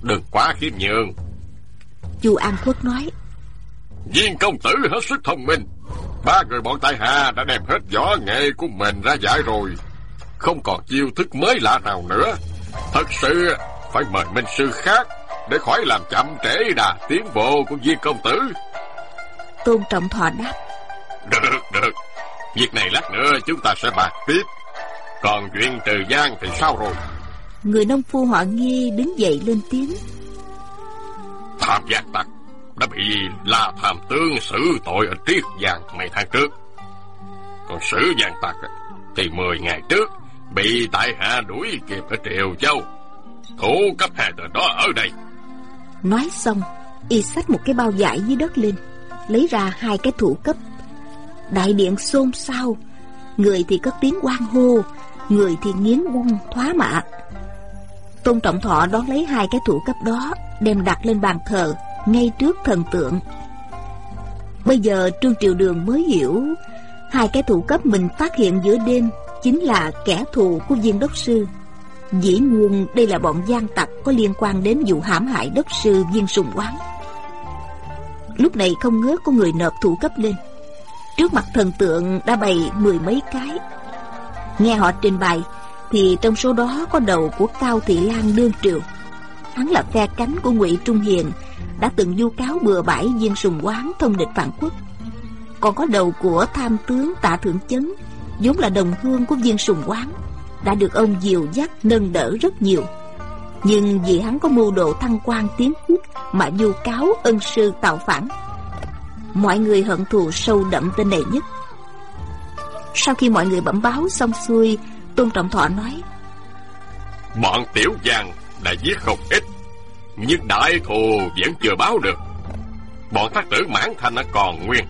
đừng quá khiêm nhường. Chu An Khuất nói. Viên công tử hết sức thông minh. Ba người bọn tại hạ đã đem hết võ nghệ của mình ra giải rồi. Không còn chiêu thức mới lạ nào nữa. Thật sự phải mời minh sư khác để khỏi làm chậm trễ đà tiến bộ của viên công tử. Tôn Trọng Thọ đáp. Được, được. Việc này lát nữa chúng ta sẽ bàn tiếp. Còn chuyện trừ gian thì sao rồi? Người nông phu họ nghi đứng dậy lên tiếng. Tham gian tặc đã bị La Tham Tướng xử tội ở Triết Giang mấy tháng trước. Còn xử gian tặc thì mười ngày trước bị tại hạ đuổi kịp ở Triều Châu. Thủ cấp hai tờ đó ở đây. Nói xong, y xách một cái bao vải dưới đất lên, lấy ra hai cái thủ cấp. Đại điện xôn xao, người thì cất tiếng quan hô, người thì nghiến răng thoá mạ. Tôn Trọng Thọ đón lấy hai cái thủ cấp đó, đem đặt lên bàn thờ, ngay trước thần tượng. Bây giờ Trương Triều Đường mới hiểu, hai cái thủ cấp mình phát hiện giữa đêm chính là kẻ thù của viên đốc sư. Dĩ nguồn đây là bọn gian tặc có liên quan đến vụ hãm hại đốc sư viên sùng quán. Lúc này không ngớt có người nộp thủ cấp lên. Trước mặt thần tượng đã bày mười mấy cái. Nghe họ trình bày, thì trong số đó có đầu của Cao Thị Lan đương triều. Hắn là phe cánh của ngụy Trung Hiền, đã từng du cáo bừa bãi viên sùng quán thông địch phản quốc. Còn có đầu của tham tướng Tạ Thượng Chấn, vốn là đồng hương của viên sùng quán đã được ông dìu dắt nâng đỡ rất nhiều. Nhưng vì hắn có mưu đồ thăng quan tiến quốc mà vu cáo ân sư tạo phản, mọi người hận thù sâu đậm tên này nhất. Sau khi mọi người bẩm báo xong xuôi, tôn trọng thọ nói, bọn tiểu giang đã giết không ít, nhưng đại thù vẫn chưa báo được. Bọn thác tử mãn thanh đã còn nguyên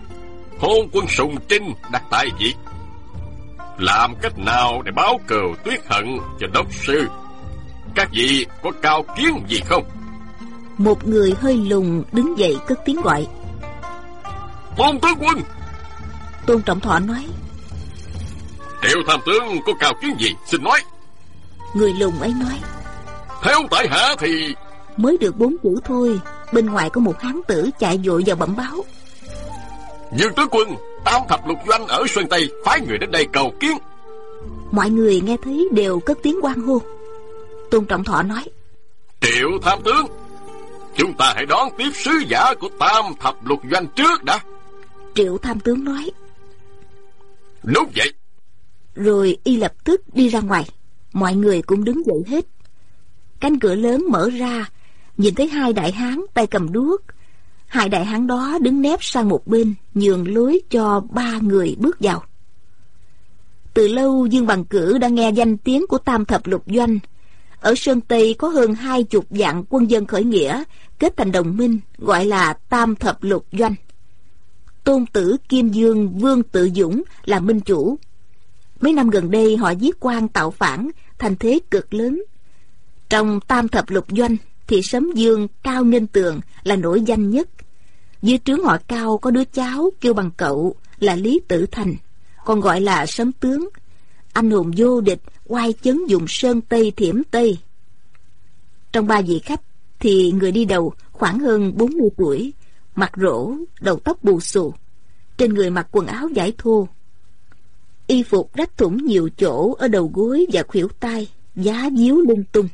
hôn quân sùng trinh đặt tại vị làm cách nào để báo cừu tuyết hận cho đốc sư? Các vị có cao kiến gì không? Một người hơi lùng đứng dậy cất tiếng gọi. Tôn tướng quân! Tôn Trọng Thọ nói. Triệu tham tướng có cao kiến gì? Xin nói. Người lùng ấy nói. Theo tại hạ thì Mới được bốn chữ thôi Bên ngoài có một hán tử chạy vội vào bẩm báo Dương tướng quân Tam thập lục doanh ở Xuân Tây Phái người đến đây cầu kiến. Mọi người nghe thấy đều cất tiếng quan hô. Tôn Trọng Thọ nói Triệu tham tướng Chúng ta hãy đón tiếp sứ giả của Tam thập lục doanh trước đã. Triệu tham tướng nói Đúng vậy Rồi y lập tức đi ra ngoài. Mọi người cũng đứng dậy hết. Cánh cửa lớn mở ra Nhìn thấy hai đại hán tay cầm đuốc Hai đại hán đó đứng nép sang một bên, nhường lối cho ba người bước vào. Từ lâu Dương Bằng Cử đã nghe danh tiếng của Tam Thập Lục Doanh. Ở Sơn Tây có hơn hai chục dạng quân dân khởi nghĩa, kết thành đồng minh, gọi là Tam Thập Lục Doanh. Tôn tử Kim Dương Vương Tự Dũng là minh chủ. Mấy năm gần đây họ giết quan tạo phản, thành thế cực lớn. Trong Tam Thập Lục Doanh thì Sấm Dương Cao Nghênh Tường là nổi danh nhất. Dưới trướng họ Cao có đứa cháu kêu bằng cậu là Lý Tử Thành, còn gọi là Sấm Tướng. Anh hùng vô địch, oai chấn dùng sơn Tây thiểm Tây. Trong ba vị khách thì người đi đầu khoảng hơn 40 tuổi, mặt rỗ, đầu tóc bù xù, trên người mặc quần áo giải thô. Y phục rách thủng nhiều chỗ ở đầu gối và khuỷu tay, giá díu lung tung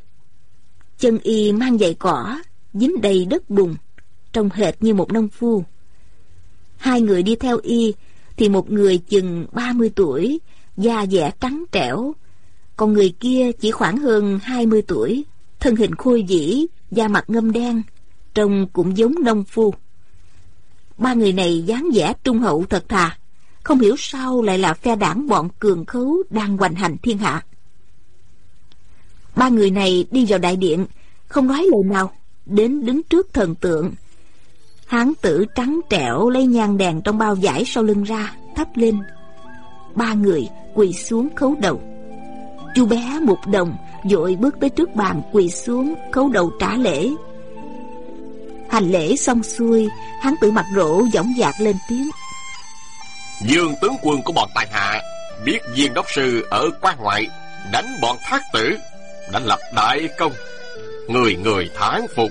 chân y mang giày cỏ dính đầy đất bùn trông hệt như một nông phu. Hai người đi theo y, thì một người chừng 30 tuổi, da dẻ trắng trẻo. Còn người kia chỉ khoảng hơn 20 tuổi, thân hình khôi dĩ, da mặt ngâm đen, trông cũng giống nông phu. Ba người này dáng vẻ trung hậu thật thà, không hiểu sao lại là phe đảng bọn cường khấu đang hoành hành thiên hạ. Ba người này đi vào đại điện, Không nói lời nào, Đến đứng trước thần tượng Hán tử trắng trẻo lấy nhang đèn trong bao giải sau lưng ra, Thắp lên. Ba người quỳ xuống khấu đầu. Chú bé một đồng vội bước tới trước bàn quỳ xuống khấu đầu trả lễ. Hành lễ xong xuôi, hán tử mặt rỗ dõng dạc lên tiếng. Dương tướng quân của bọn tài hạ biết viên đốc sư ở quan ngoại, đánh bọn thác tử đã lập đại công. Người người thán phục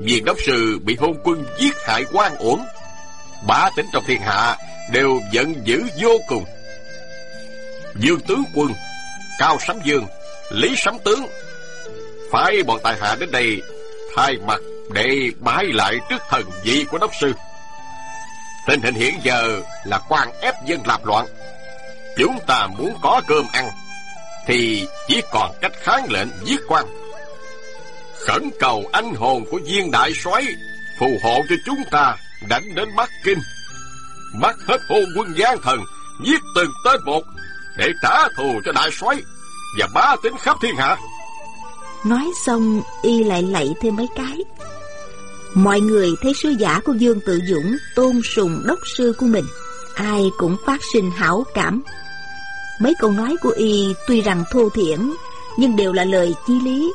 viên đốc sư bị hôn quân giết hại quan uổng. Bá tính trong thiên hạ đều giận dữ vô cùng. Dương tướng quân, cao Sấm dương, lý Sấm tướng phải bọn tài hạ đến đây thay mặt để bái lại trước thần vị của đốc sư. Tình hình hiện giờ là quan ép dân lạp loạn. Chúng ta muốn có cơm ăn thì chỉ còn cách kháng lệnh giết quan khẩn cầu anh hồn của viên đại soái phù hộ cho chúng ta, đánh đến bắc kinh. Bắt hết hôn quân gian thần, giết từng tên một, để trả thù cho đại soái và bá tính khắp thiên hạ. Nói xong, y lại lạy thêm mấy cái. Mọi người thấy sứ giả của dương tự dũng tôn sùng đốc sư của mình, ai cũng phát sinh hảo cảm. Mấy câu nói của y tuy rằng thô thiển, nhưng đều là lời chí lý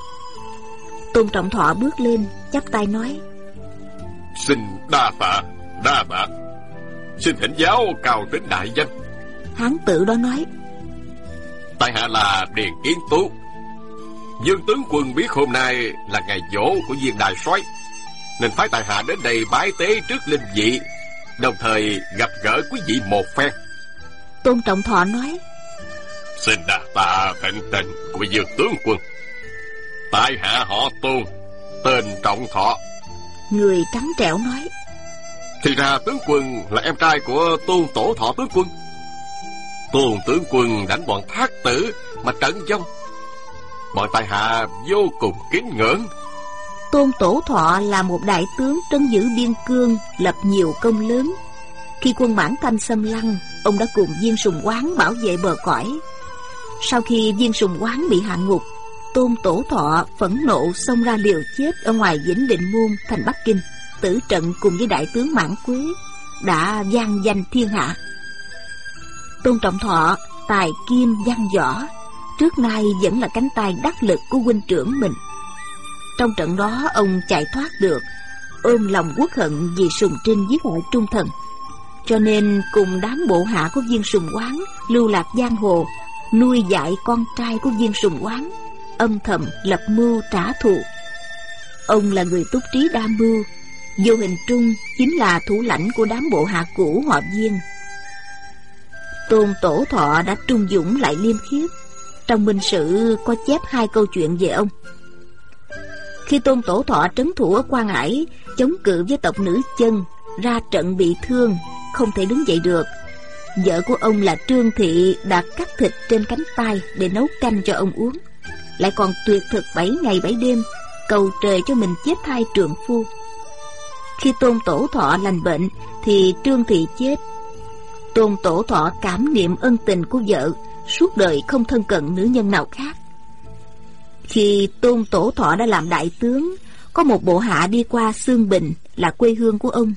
tôn trọng thọ bước lên chắp tay nói. Xin đa tạ đa tạ. Xin thỉnh giáo cao tính đại danh. Hán tự đó nói. Tại hạ là điền kiến tú. Dương tướng quân biết hôm nay là ngày dỗ của viên đại soái nên phái tại hạ đến đây bái tế trước linh vị đồng thời gặp gỡ quý vị một phen. Tôn trọng thọ nói. Xin đà tạ thịnh tình của dương tướng quân tại hạ họ tôn tên trọng thọ. Người trắng trẻo nói. Thì ra tướng quân là em trai của tôn tổ thọ tướng quân. Tôn tướng quân đánh bọn thác tử mà trận vong bọn tài hạ vô cùng kính ngưỡng. Tôn tổ thọ là một đại tướng trấn giữ biên cương lập nhiều công lớn. Khi quân mãn thanh xâm lăng ông đã cùng viên sùng quán bảo vệ bờ cõi. Sau khi viên sùng quán bị hạ ngục tôn tổ thọ phẫn nộ xông ra liều chết ở ngoài vĩnh định môn, thành bắc kinh. Tử trận cùng với đại tướng mãn quế đã gian danh thiên hạ. Tôn trọng thọ, tài kim văn võ, trước nay vẫn là cánh tay đắc lực của huynh trưởng mình. Trong trận đó, ông chạy thoát được, ôm lòng quốc hận vì sùng trinh giết hại trung thần. Cho nên cùng đám bộ hạ của viên sùng quán lưu lạc giang hồ, nuôi dạy con trai của viên sùng quán âm thầm lập mưu trả thù. Ông là người túc trí đa mưu, vô hình trung chính là thủ lãnh của đám bộ hạ cũ họ viên tôn tổ thọ đã trung dũng lại liêm khiết, trong minh sử có chép hai câu chuyện về ông. Khi tôn tổ thọ trấn thủ ở quan ải, chống cự với tộc nữ chân, ra trận bị thương, không thể đứng dậy được. Vợ của ông là trương thị đã cắt thịt trên cánh tay để nấu canh cho ông uống lại còn tuyệt thực bảy ngày bảy đêm, cầu trời cho mình chết thai trượng phu. Khi tôn tổ thọ lành bệnh, thì trương thị chết. Tôn tổ thọ cảm niệm ân tình của vợ, suốt đời không thân cận nữ nhân nào khác. Khi tôn tổ thọ đã làm đại tướng, có một bộ hạ đi qua xương bình là quê hương của ông,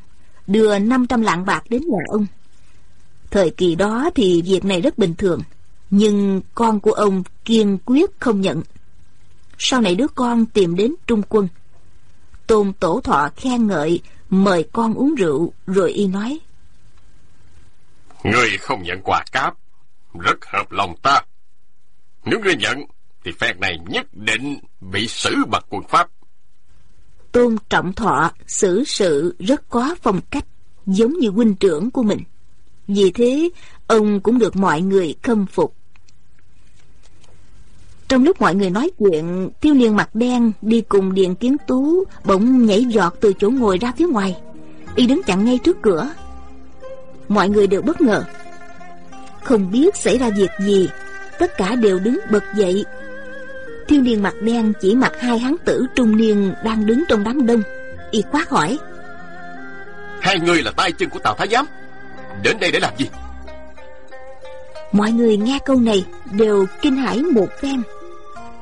đưa 500 lạng bạc đến nhà ông. Thời kỳ đó thì việc này rất bình thường nhưng con của ông kiên quyết không nhận. Sau này đứa con tìm đến trung quân. Tôn tổ thọ khen ngợi mời con uống rượu rồi y nói. Ngươi không nhận quà cáp Rất hợp lòng ta. Nếu ngươi nhận Thì phen này nhất định bị xử bằng quân pháp. Tôn trọng thọ xử sự rất có phong cách Giống như huynh trưởng của mình vì thế, Ông cũng được mọi người khâm phục. Trong lúc mọi người nói chuyện Tiêu niên mặt đen đi cùng Điền Kiến Tú Bỗng nhảy giọt từ chỗ ngồi ra phía ngoài. Y đứng chặn ngay trước cửa. Mọi người đều bất ngờ. Không biết xảy ra việc gì, Tất cả đều đứng bật dậy. Thiếu niên mặt đen chỉ mặc hai hán tử trung niên Đang đứng trong đám đông. Y quát hỏi. Hai người là tay chân của Tào Thái Giám. Đến đây để làm gì? Mọi người nghe câu này Đều kinh hãi một phen.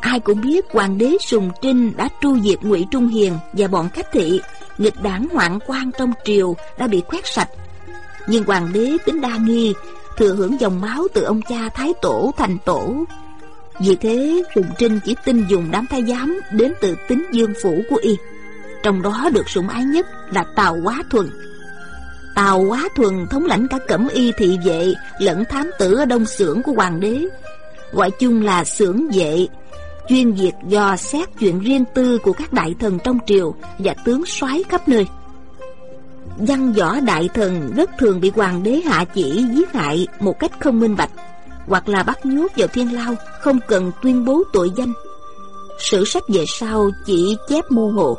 Ai cũng biết hoàng đế sùng trinh đã tru diệt ngụy trung hiền và bọn khách thị, nghịch đảng hoạn quan trong triều đã bị quét sạch. Nhưng hoàng đế tính đa nghi, thừa hưởng dòng máu từ ông cha thái tổ thành tổ. Vì thế, Sùng Trinh chỉ tin dùng đám thái giám đến từ tính dương phủ của y. Trong đó được sủng ái nhất là tào quá thuần tào quá thuần thống lãnh cả cẩm y thị vệ lẫn thám tử ở đông xưởng của hoàng đế. Gọi chung là xưởng vệ, chuyên việc dò xét chuyện riêng tư của các đại thần trong triều và tướng soái khắp nơi. Văn võ đại thần rất thường bị hoàng đế hạ chỉ giết hại một cách không minh bạch, hoặc là bắt nhốt vào thiên lao, không cần tuyên bố tội danh. Sử sách về sau chỉ chép mô hồ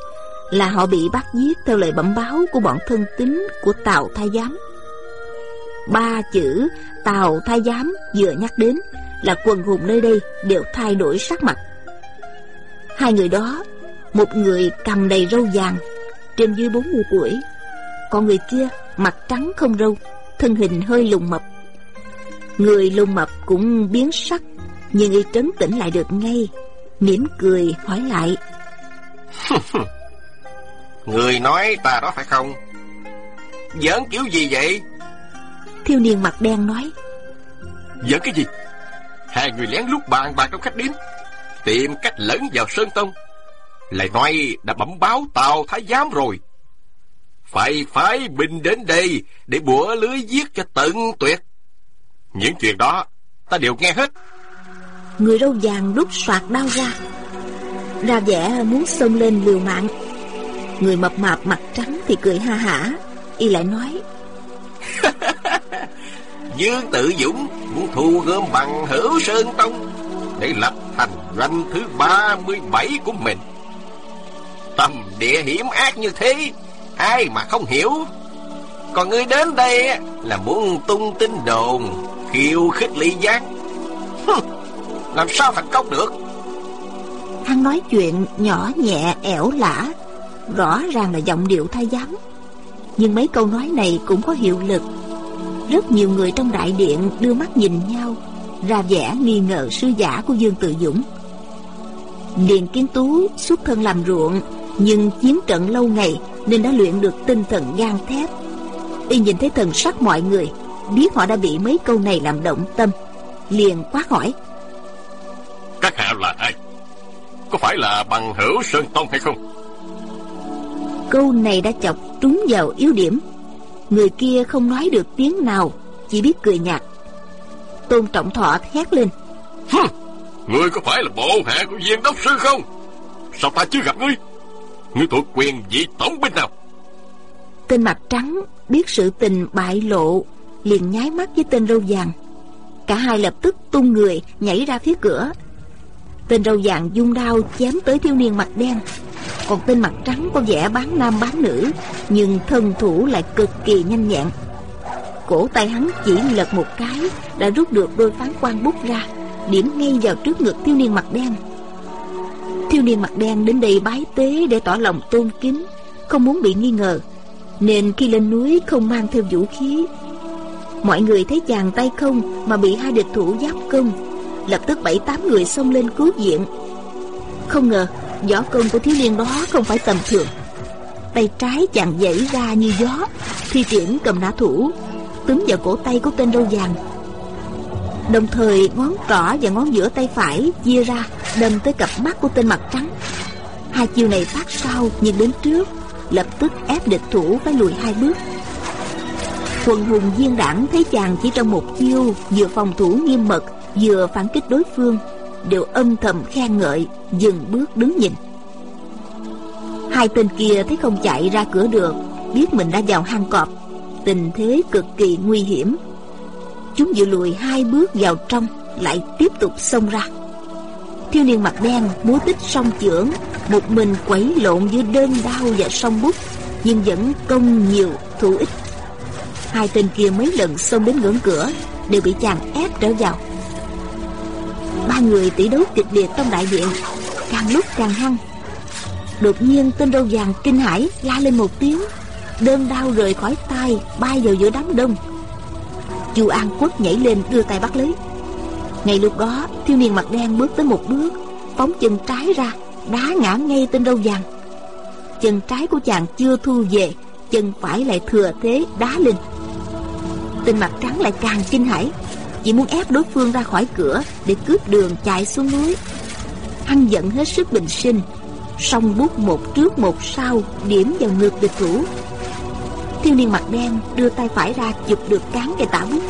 là họ bị bắt giết theo lời bẩm báo của bọn thân tín của tào thái giám. Ba chữ tào thái giám vừa nhắc đến là quần hùng nơi đây đều thay đổi sắc mặt. Hai người đó, một người cầm đầy râu vàng trên dưới bốn mươi tuổi còn người kia mặt trắng không râu, thân hình hơi lùng mập. Người lùng mập cũng biến sắc, nhưng y trấn tĩnh lại được ngay, mỉm cười hỏi lại. người nói ta đó phải không? Giỡn kiểu gì vậy? Thiếu niên mặt đen nói. Giỡn cái gì? Hai người lén lút bàn bạc trong khách điếm tìm cách lẫn vào sơn tông. Lại nói đã bẩm báo tàu thái giám rồi. Phải phái binh đến đây để bủa lưới giết cho tận tuyệt. Những chuyện đó ta đều nghe hết. Người râu vàng rút soạt đao ra. Ra vẻ muốn xông lên liều mạng người mập mạp mặt trắng thì cười ha hả. Y lại nói dương tự dũng muốn thu gom bằng hữu sơn tông để lập thành doanh thứ ba mươi bảy của mình. Tầm địa hiểm ác như thế ai mà không hiểu. Còn ngươi đến đây là muốn tung tin đồn khiêu khích lý giác. Làm sao thành công được? Hắn nói chuyện nhỏ nhẹ ẻo lả rõ ràng là giọng điệu thay giám. Nhưng mấy câu nói này cũng có hiệu lực. Rất nhiều người trong đại điện đưa mắt nhìn nhau, ra vẻ nghi ngờ sư giả của dương tự dũng. Điền kiến tú xuất thân làm ruộng, nhưng chiến trận lâu ngày nên đã luyện được tinh thần gan thép. Y nhìn thấy thần sắc mọi người, biết họ đã bị mấy câu này làm động tâm, liền quát hỏi. Các hạ là ai? Có phải là bằng hữu sơn tông hay không? Câu này đã chọc trúng vào yếu điểm. Người kia không nói được tiếng nào chỉ biết cười nhạt. Tôn trọng thọ hét lên. Hừ, ngươi có phải là bộ hạ của viên đốc sư không? Sao ta chưa gặp ngươi? Ngươi thuộc quyền vị tổng binh nào? Tên mặt trắng biết sự tình bại lộ liền nháy mắt với tên râu vàng. Cả hai lập tức tung người nhảy ra phía cửa. Tên râu vàng dung đao chém tới thiếu niên mặt đen còn tên mặt trắng có vẻ bán nam bán nữ, nhưng thân thủ lại cực kỳ nhanh nhẹn. Cổ tay hắn chỉ lật một cái, đã rút được đôi phán quan bút ra. Điểm ngay vào trước ngực thiếu niên mặt đen. Thiếu niên mặt đen đến đây bái tế để tỏ lòng tôn kính, không muốn bị nghi ngờ. Nên khi lên núi không mang theo vũ khí. Mọi người thấy chàng tay không mà bị hai địch thủ giáp công, lập tức bảy tám người xông lên cứu diện không ngờ võ công của thiếu niên đó không phải tầm thường. Tay trái chàng dãy ra như gió, thi triển cầm nã thủ, túm vào cổ tay của tên râu vàng. Đồng thời, ngón trỏ và ngón giữa tay phải chia ra, đâm tới cặp mắt của tên mặt trắng. Hai chiêu này phát sau, nhưng đến trước, lập tức ép địch thủ phải lùi hai bước. Quần hùng viên đảng thấy chàng chỉ trong một chiêu, vừa phòng thủ nghiêm mật, vừa phản kích đối phương đều âm thầm khen ngợi, dừng bước đứng nhìn. Hai tên kia thấy không chạy ra cửa được, biết mình đã vào hang cọp, tình thế cực kỳ nguy hiểm. Chúng vừa lùi hai bước vào trong, lại tiếp tục xông ra. Thiếu niên mặt đen múa tích song chưởng, một mình quẩy lộn giữa đơn đao và song bút, nhưng vẫn công nhiều thủ ít hai tên kia mấy lần xông đến ngưỡng cửa, đều bị chàng ép trở vào ba người tỷ đấu kịch liệt trong đại điện càng lúc càng hăng. Đột nhiên tên râu vàng kinh hãi la lên một tiếng. Đơn đao rời khỏi tay, bay vào giữa đám đông. Chu an quốc nhảy lên đưa tay bắt lấy. Ngay lúc đó, thiếu niên mặt đen bước tới một bước, phóng chân trái ra, đá ngã ngay tên râu vàng. Chân trái của chàng chưa thu về, chân phải lại thừa thế đá lên. Tên mặt trắng lại càng kinh hãi. Chỉ muốn ép đối phương ra khỏi cửa Để cướp đường chạy xuống núi. Hắn giận hết sức bình sinh, song bút một trước một sau Điểm vào ngược địch thủ. Thiếu niên mặt đen đưa tay phải ra chụp được cán cây tả bút,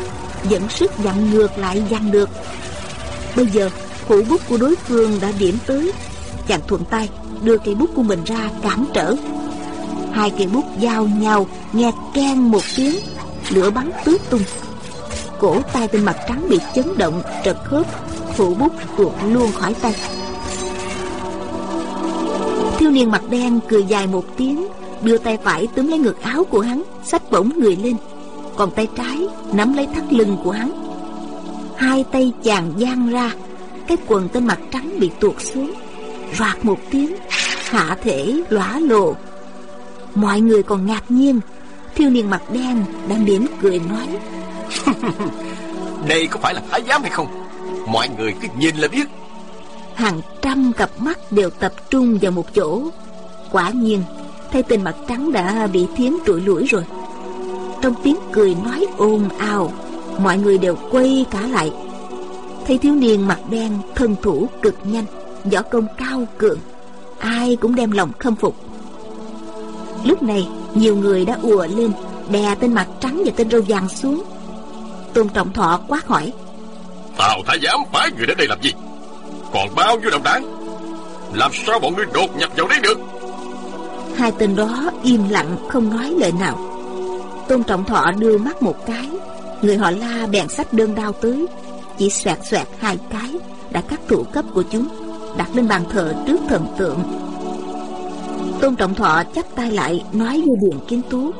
Dẫn sức dặn ngược lại dằn được. Bây giờ Hữu bút của đối phương đã điểm tới. Chàng thuận tay đưa cây bút của mình ra cản trở. Hai cây bút giao nhau, Nghe keng một tiếng, Lửa bắn tứ tung. Cổ tay tên mặt trắng bị chấn động, Trật khớp, phủ bút tuột luôn khỏi tay. Thiếu niên mặt đen cười dài một tiếng, Đưa tay phải túm lấy ngực áo của hắn, Xách bổng người lên. Còn tay trái nắm lấy thắt lưng của hắn. Hai tay chàng giang ra, cái quần tên mặt trắng bị tuột xuống. Roạt một tiếng, Hạ thể lóa lộ. Mọi người còn ngạc nhiên, Thiếu niên mặt đen đang mỉm cười nói Đây có phải là thái giám hay không? Mọi người cứ nhìn là biết. Hàng trăm cặp mắt đều tập trung vào một chỗ. Quả nhiên, Thấy tên mặt trắng đã bị thiến trụi lũi rồi. Trong tiếng cười nói ồn ào, Mọi người đều quay cả lại. Thấy thiếu niên mặt đen, thân thủ cực nhanh, võ công cao cường, ai cũng đem lòng khâm phục. Lúc này, nhiều người đã ùa lên, đè tên mặt trắng và tên râu vàng xuống tôn trọng thọ quát hỏi. Tào thái giám phái người đến đây làm gì? Còn bao nhiêu đồng đảng? Làm sao bọn ngươi đột nhập vào đấy được? Hai tên đó im lặng không nói lời nào. Tôn trọng thọ đưa mắt một cái. Người họ la bèn sách đơn đao tới. Chỉ xoẹt xoẹt hai cái đã cắt thủ cấp của chúng đặt lên bàn thờ trước thần tượng. Tôn trọng thọ chắp tay lại nói với điện kiến tú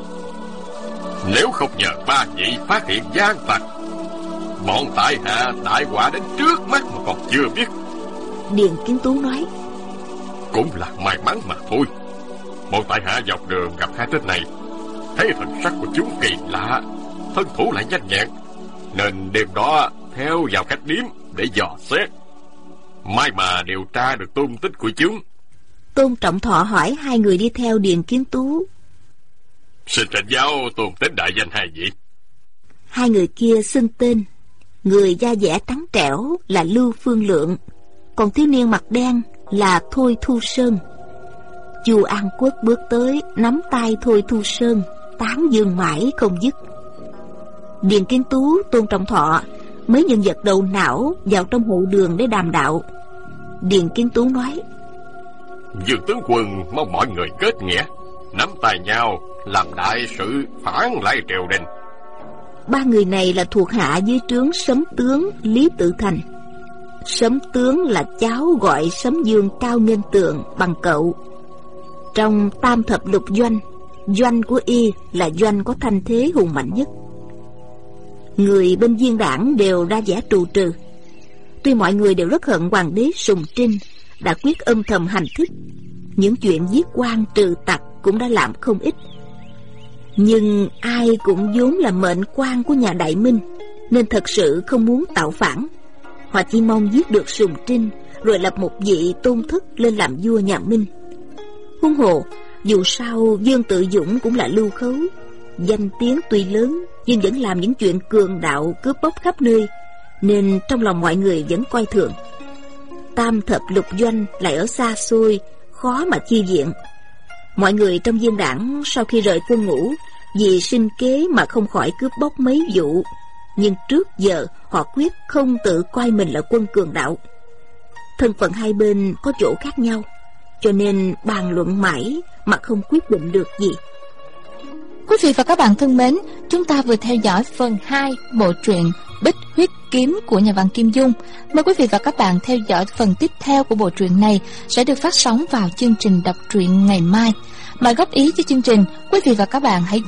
nếu không nhờ ba vị phát hiện gian tặc bọn tại hạ đại họa đến trước mắt mà còn chưa biết điền kiến tú nói cũng là may mắn mà thôi bọn tại hạ dọc đường gặp hai tên này thấy thần sắc của chúng kỳ lạ thân thủ lại nhanh nhẹn nên đêm đó theo vào khách điếm để dò xét. Mai mà điều tra được tung tích của chúng. Tôn Trọng Thọ hỏi hai người đi theo Điền Kiến Tú. Xin trịnh giáo tôn tính đại danh hai vị. Hai người kia xưng tên. Người da dẻ trắng trẻo là Lưu Phương Lượng. Còn thiếu niên mặt đen là Thôi Thu Sơn. Chu An Quốc bước tới nắm tay Thôi Thu Sơn tán dương mãi không dứt. Điền Kiến Tú, Tôn Trọng Thọ mấy nhân vật đầu não vào trong hộ đường để đàm đạo điền kiến tú nói dương tướng quân mong mọi người kết nghĩa nắm tay nhau làm đại sự, phản lại triều đình. Ba người này là thuộc hạ dưới trướng sấm tướng lý tự thành. Sấm tướng là cháu gọi sấm dương cao nhân tượng bằng cậu. Trong tam thập lục doanh doanh của y là doanh có thanh thế hùng mạnh nhất. Người bên viên đảng đều ra vẻ trù trừ. Tuy mọi người đều rất hận hoàng đế sùng trinh đã quyết âm thầm hành thích, những chuyện giết quan trừ tặc cũng đã làm không ít nhưng ai cũng vốn là mệnh quan của nhà đại minh, nên thật sự không muốn tạo phản. Họ chỉ mong giết được sùng trinh, rồi lập một vị tôn thức lên làm vua nhà minh. Huống hồ, dù sao dương tự dũng cũng là lưu khấu. Danh tiếng tuy lớn, nhưng vẫn làm những chuyện cường đạo cướp bóc khắp nơi, nên trong lòng mọi người vẫn coi thường. Tam thập lục doanh lại ở xa xôi, khó mà chi diện mọi người trong viên đảng sau khi rời quân ngũ vì sinh kế mà không khỏi cướp bóc mấy vụ. Nhưng trước giờ họ quyết không tự coi mình là quân cường đạo. Thân phận hai bên có chỗ khác nhau cho nên bàn luận mãi mà không quyết định được gì. Quý vị và các bạn thân mến, chúng ta vừa theo dõi phần 2 bộ truyện Bích huyết kiếm của nhà văn Kim Dung. Mời quý vị và các bạn theo dõi phần tiếp theo của bộ truyện này sẽ được phát sóng vào chương trình đọc truyện ngày mai. Mời góp ý cho chương trình, quý vị và các bạn hãy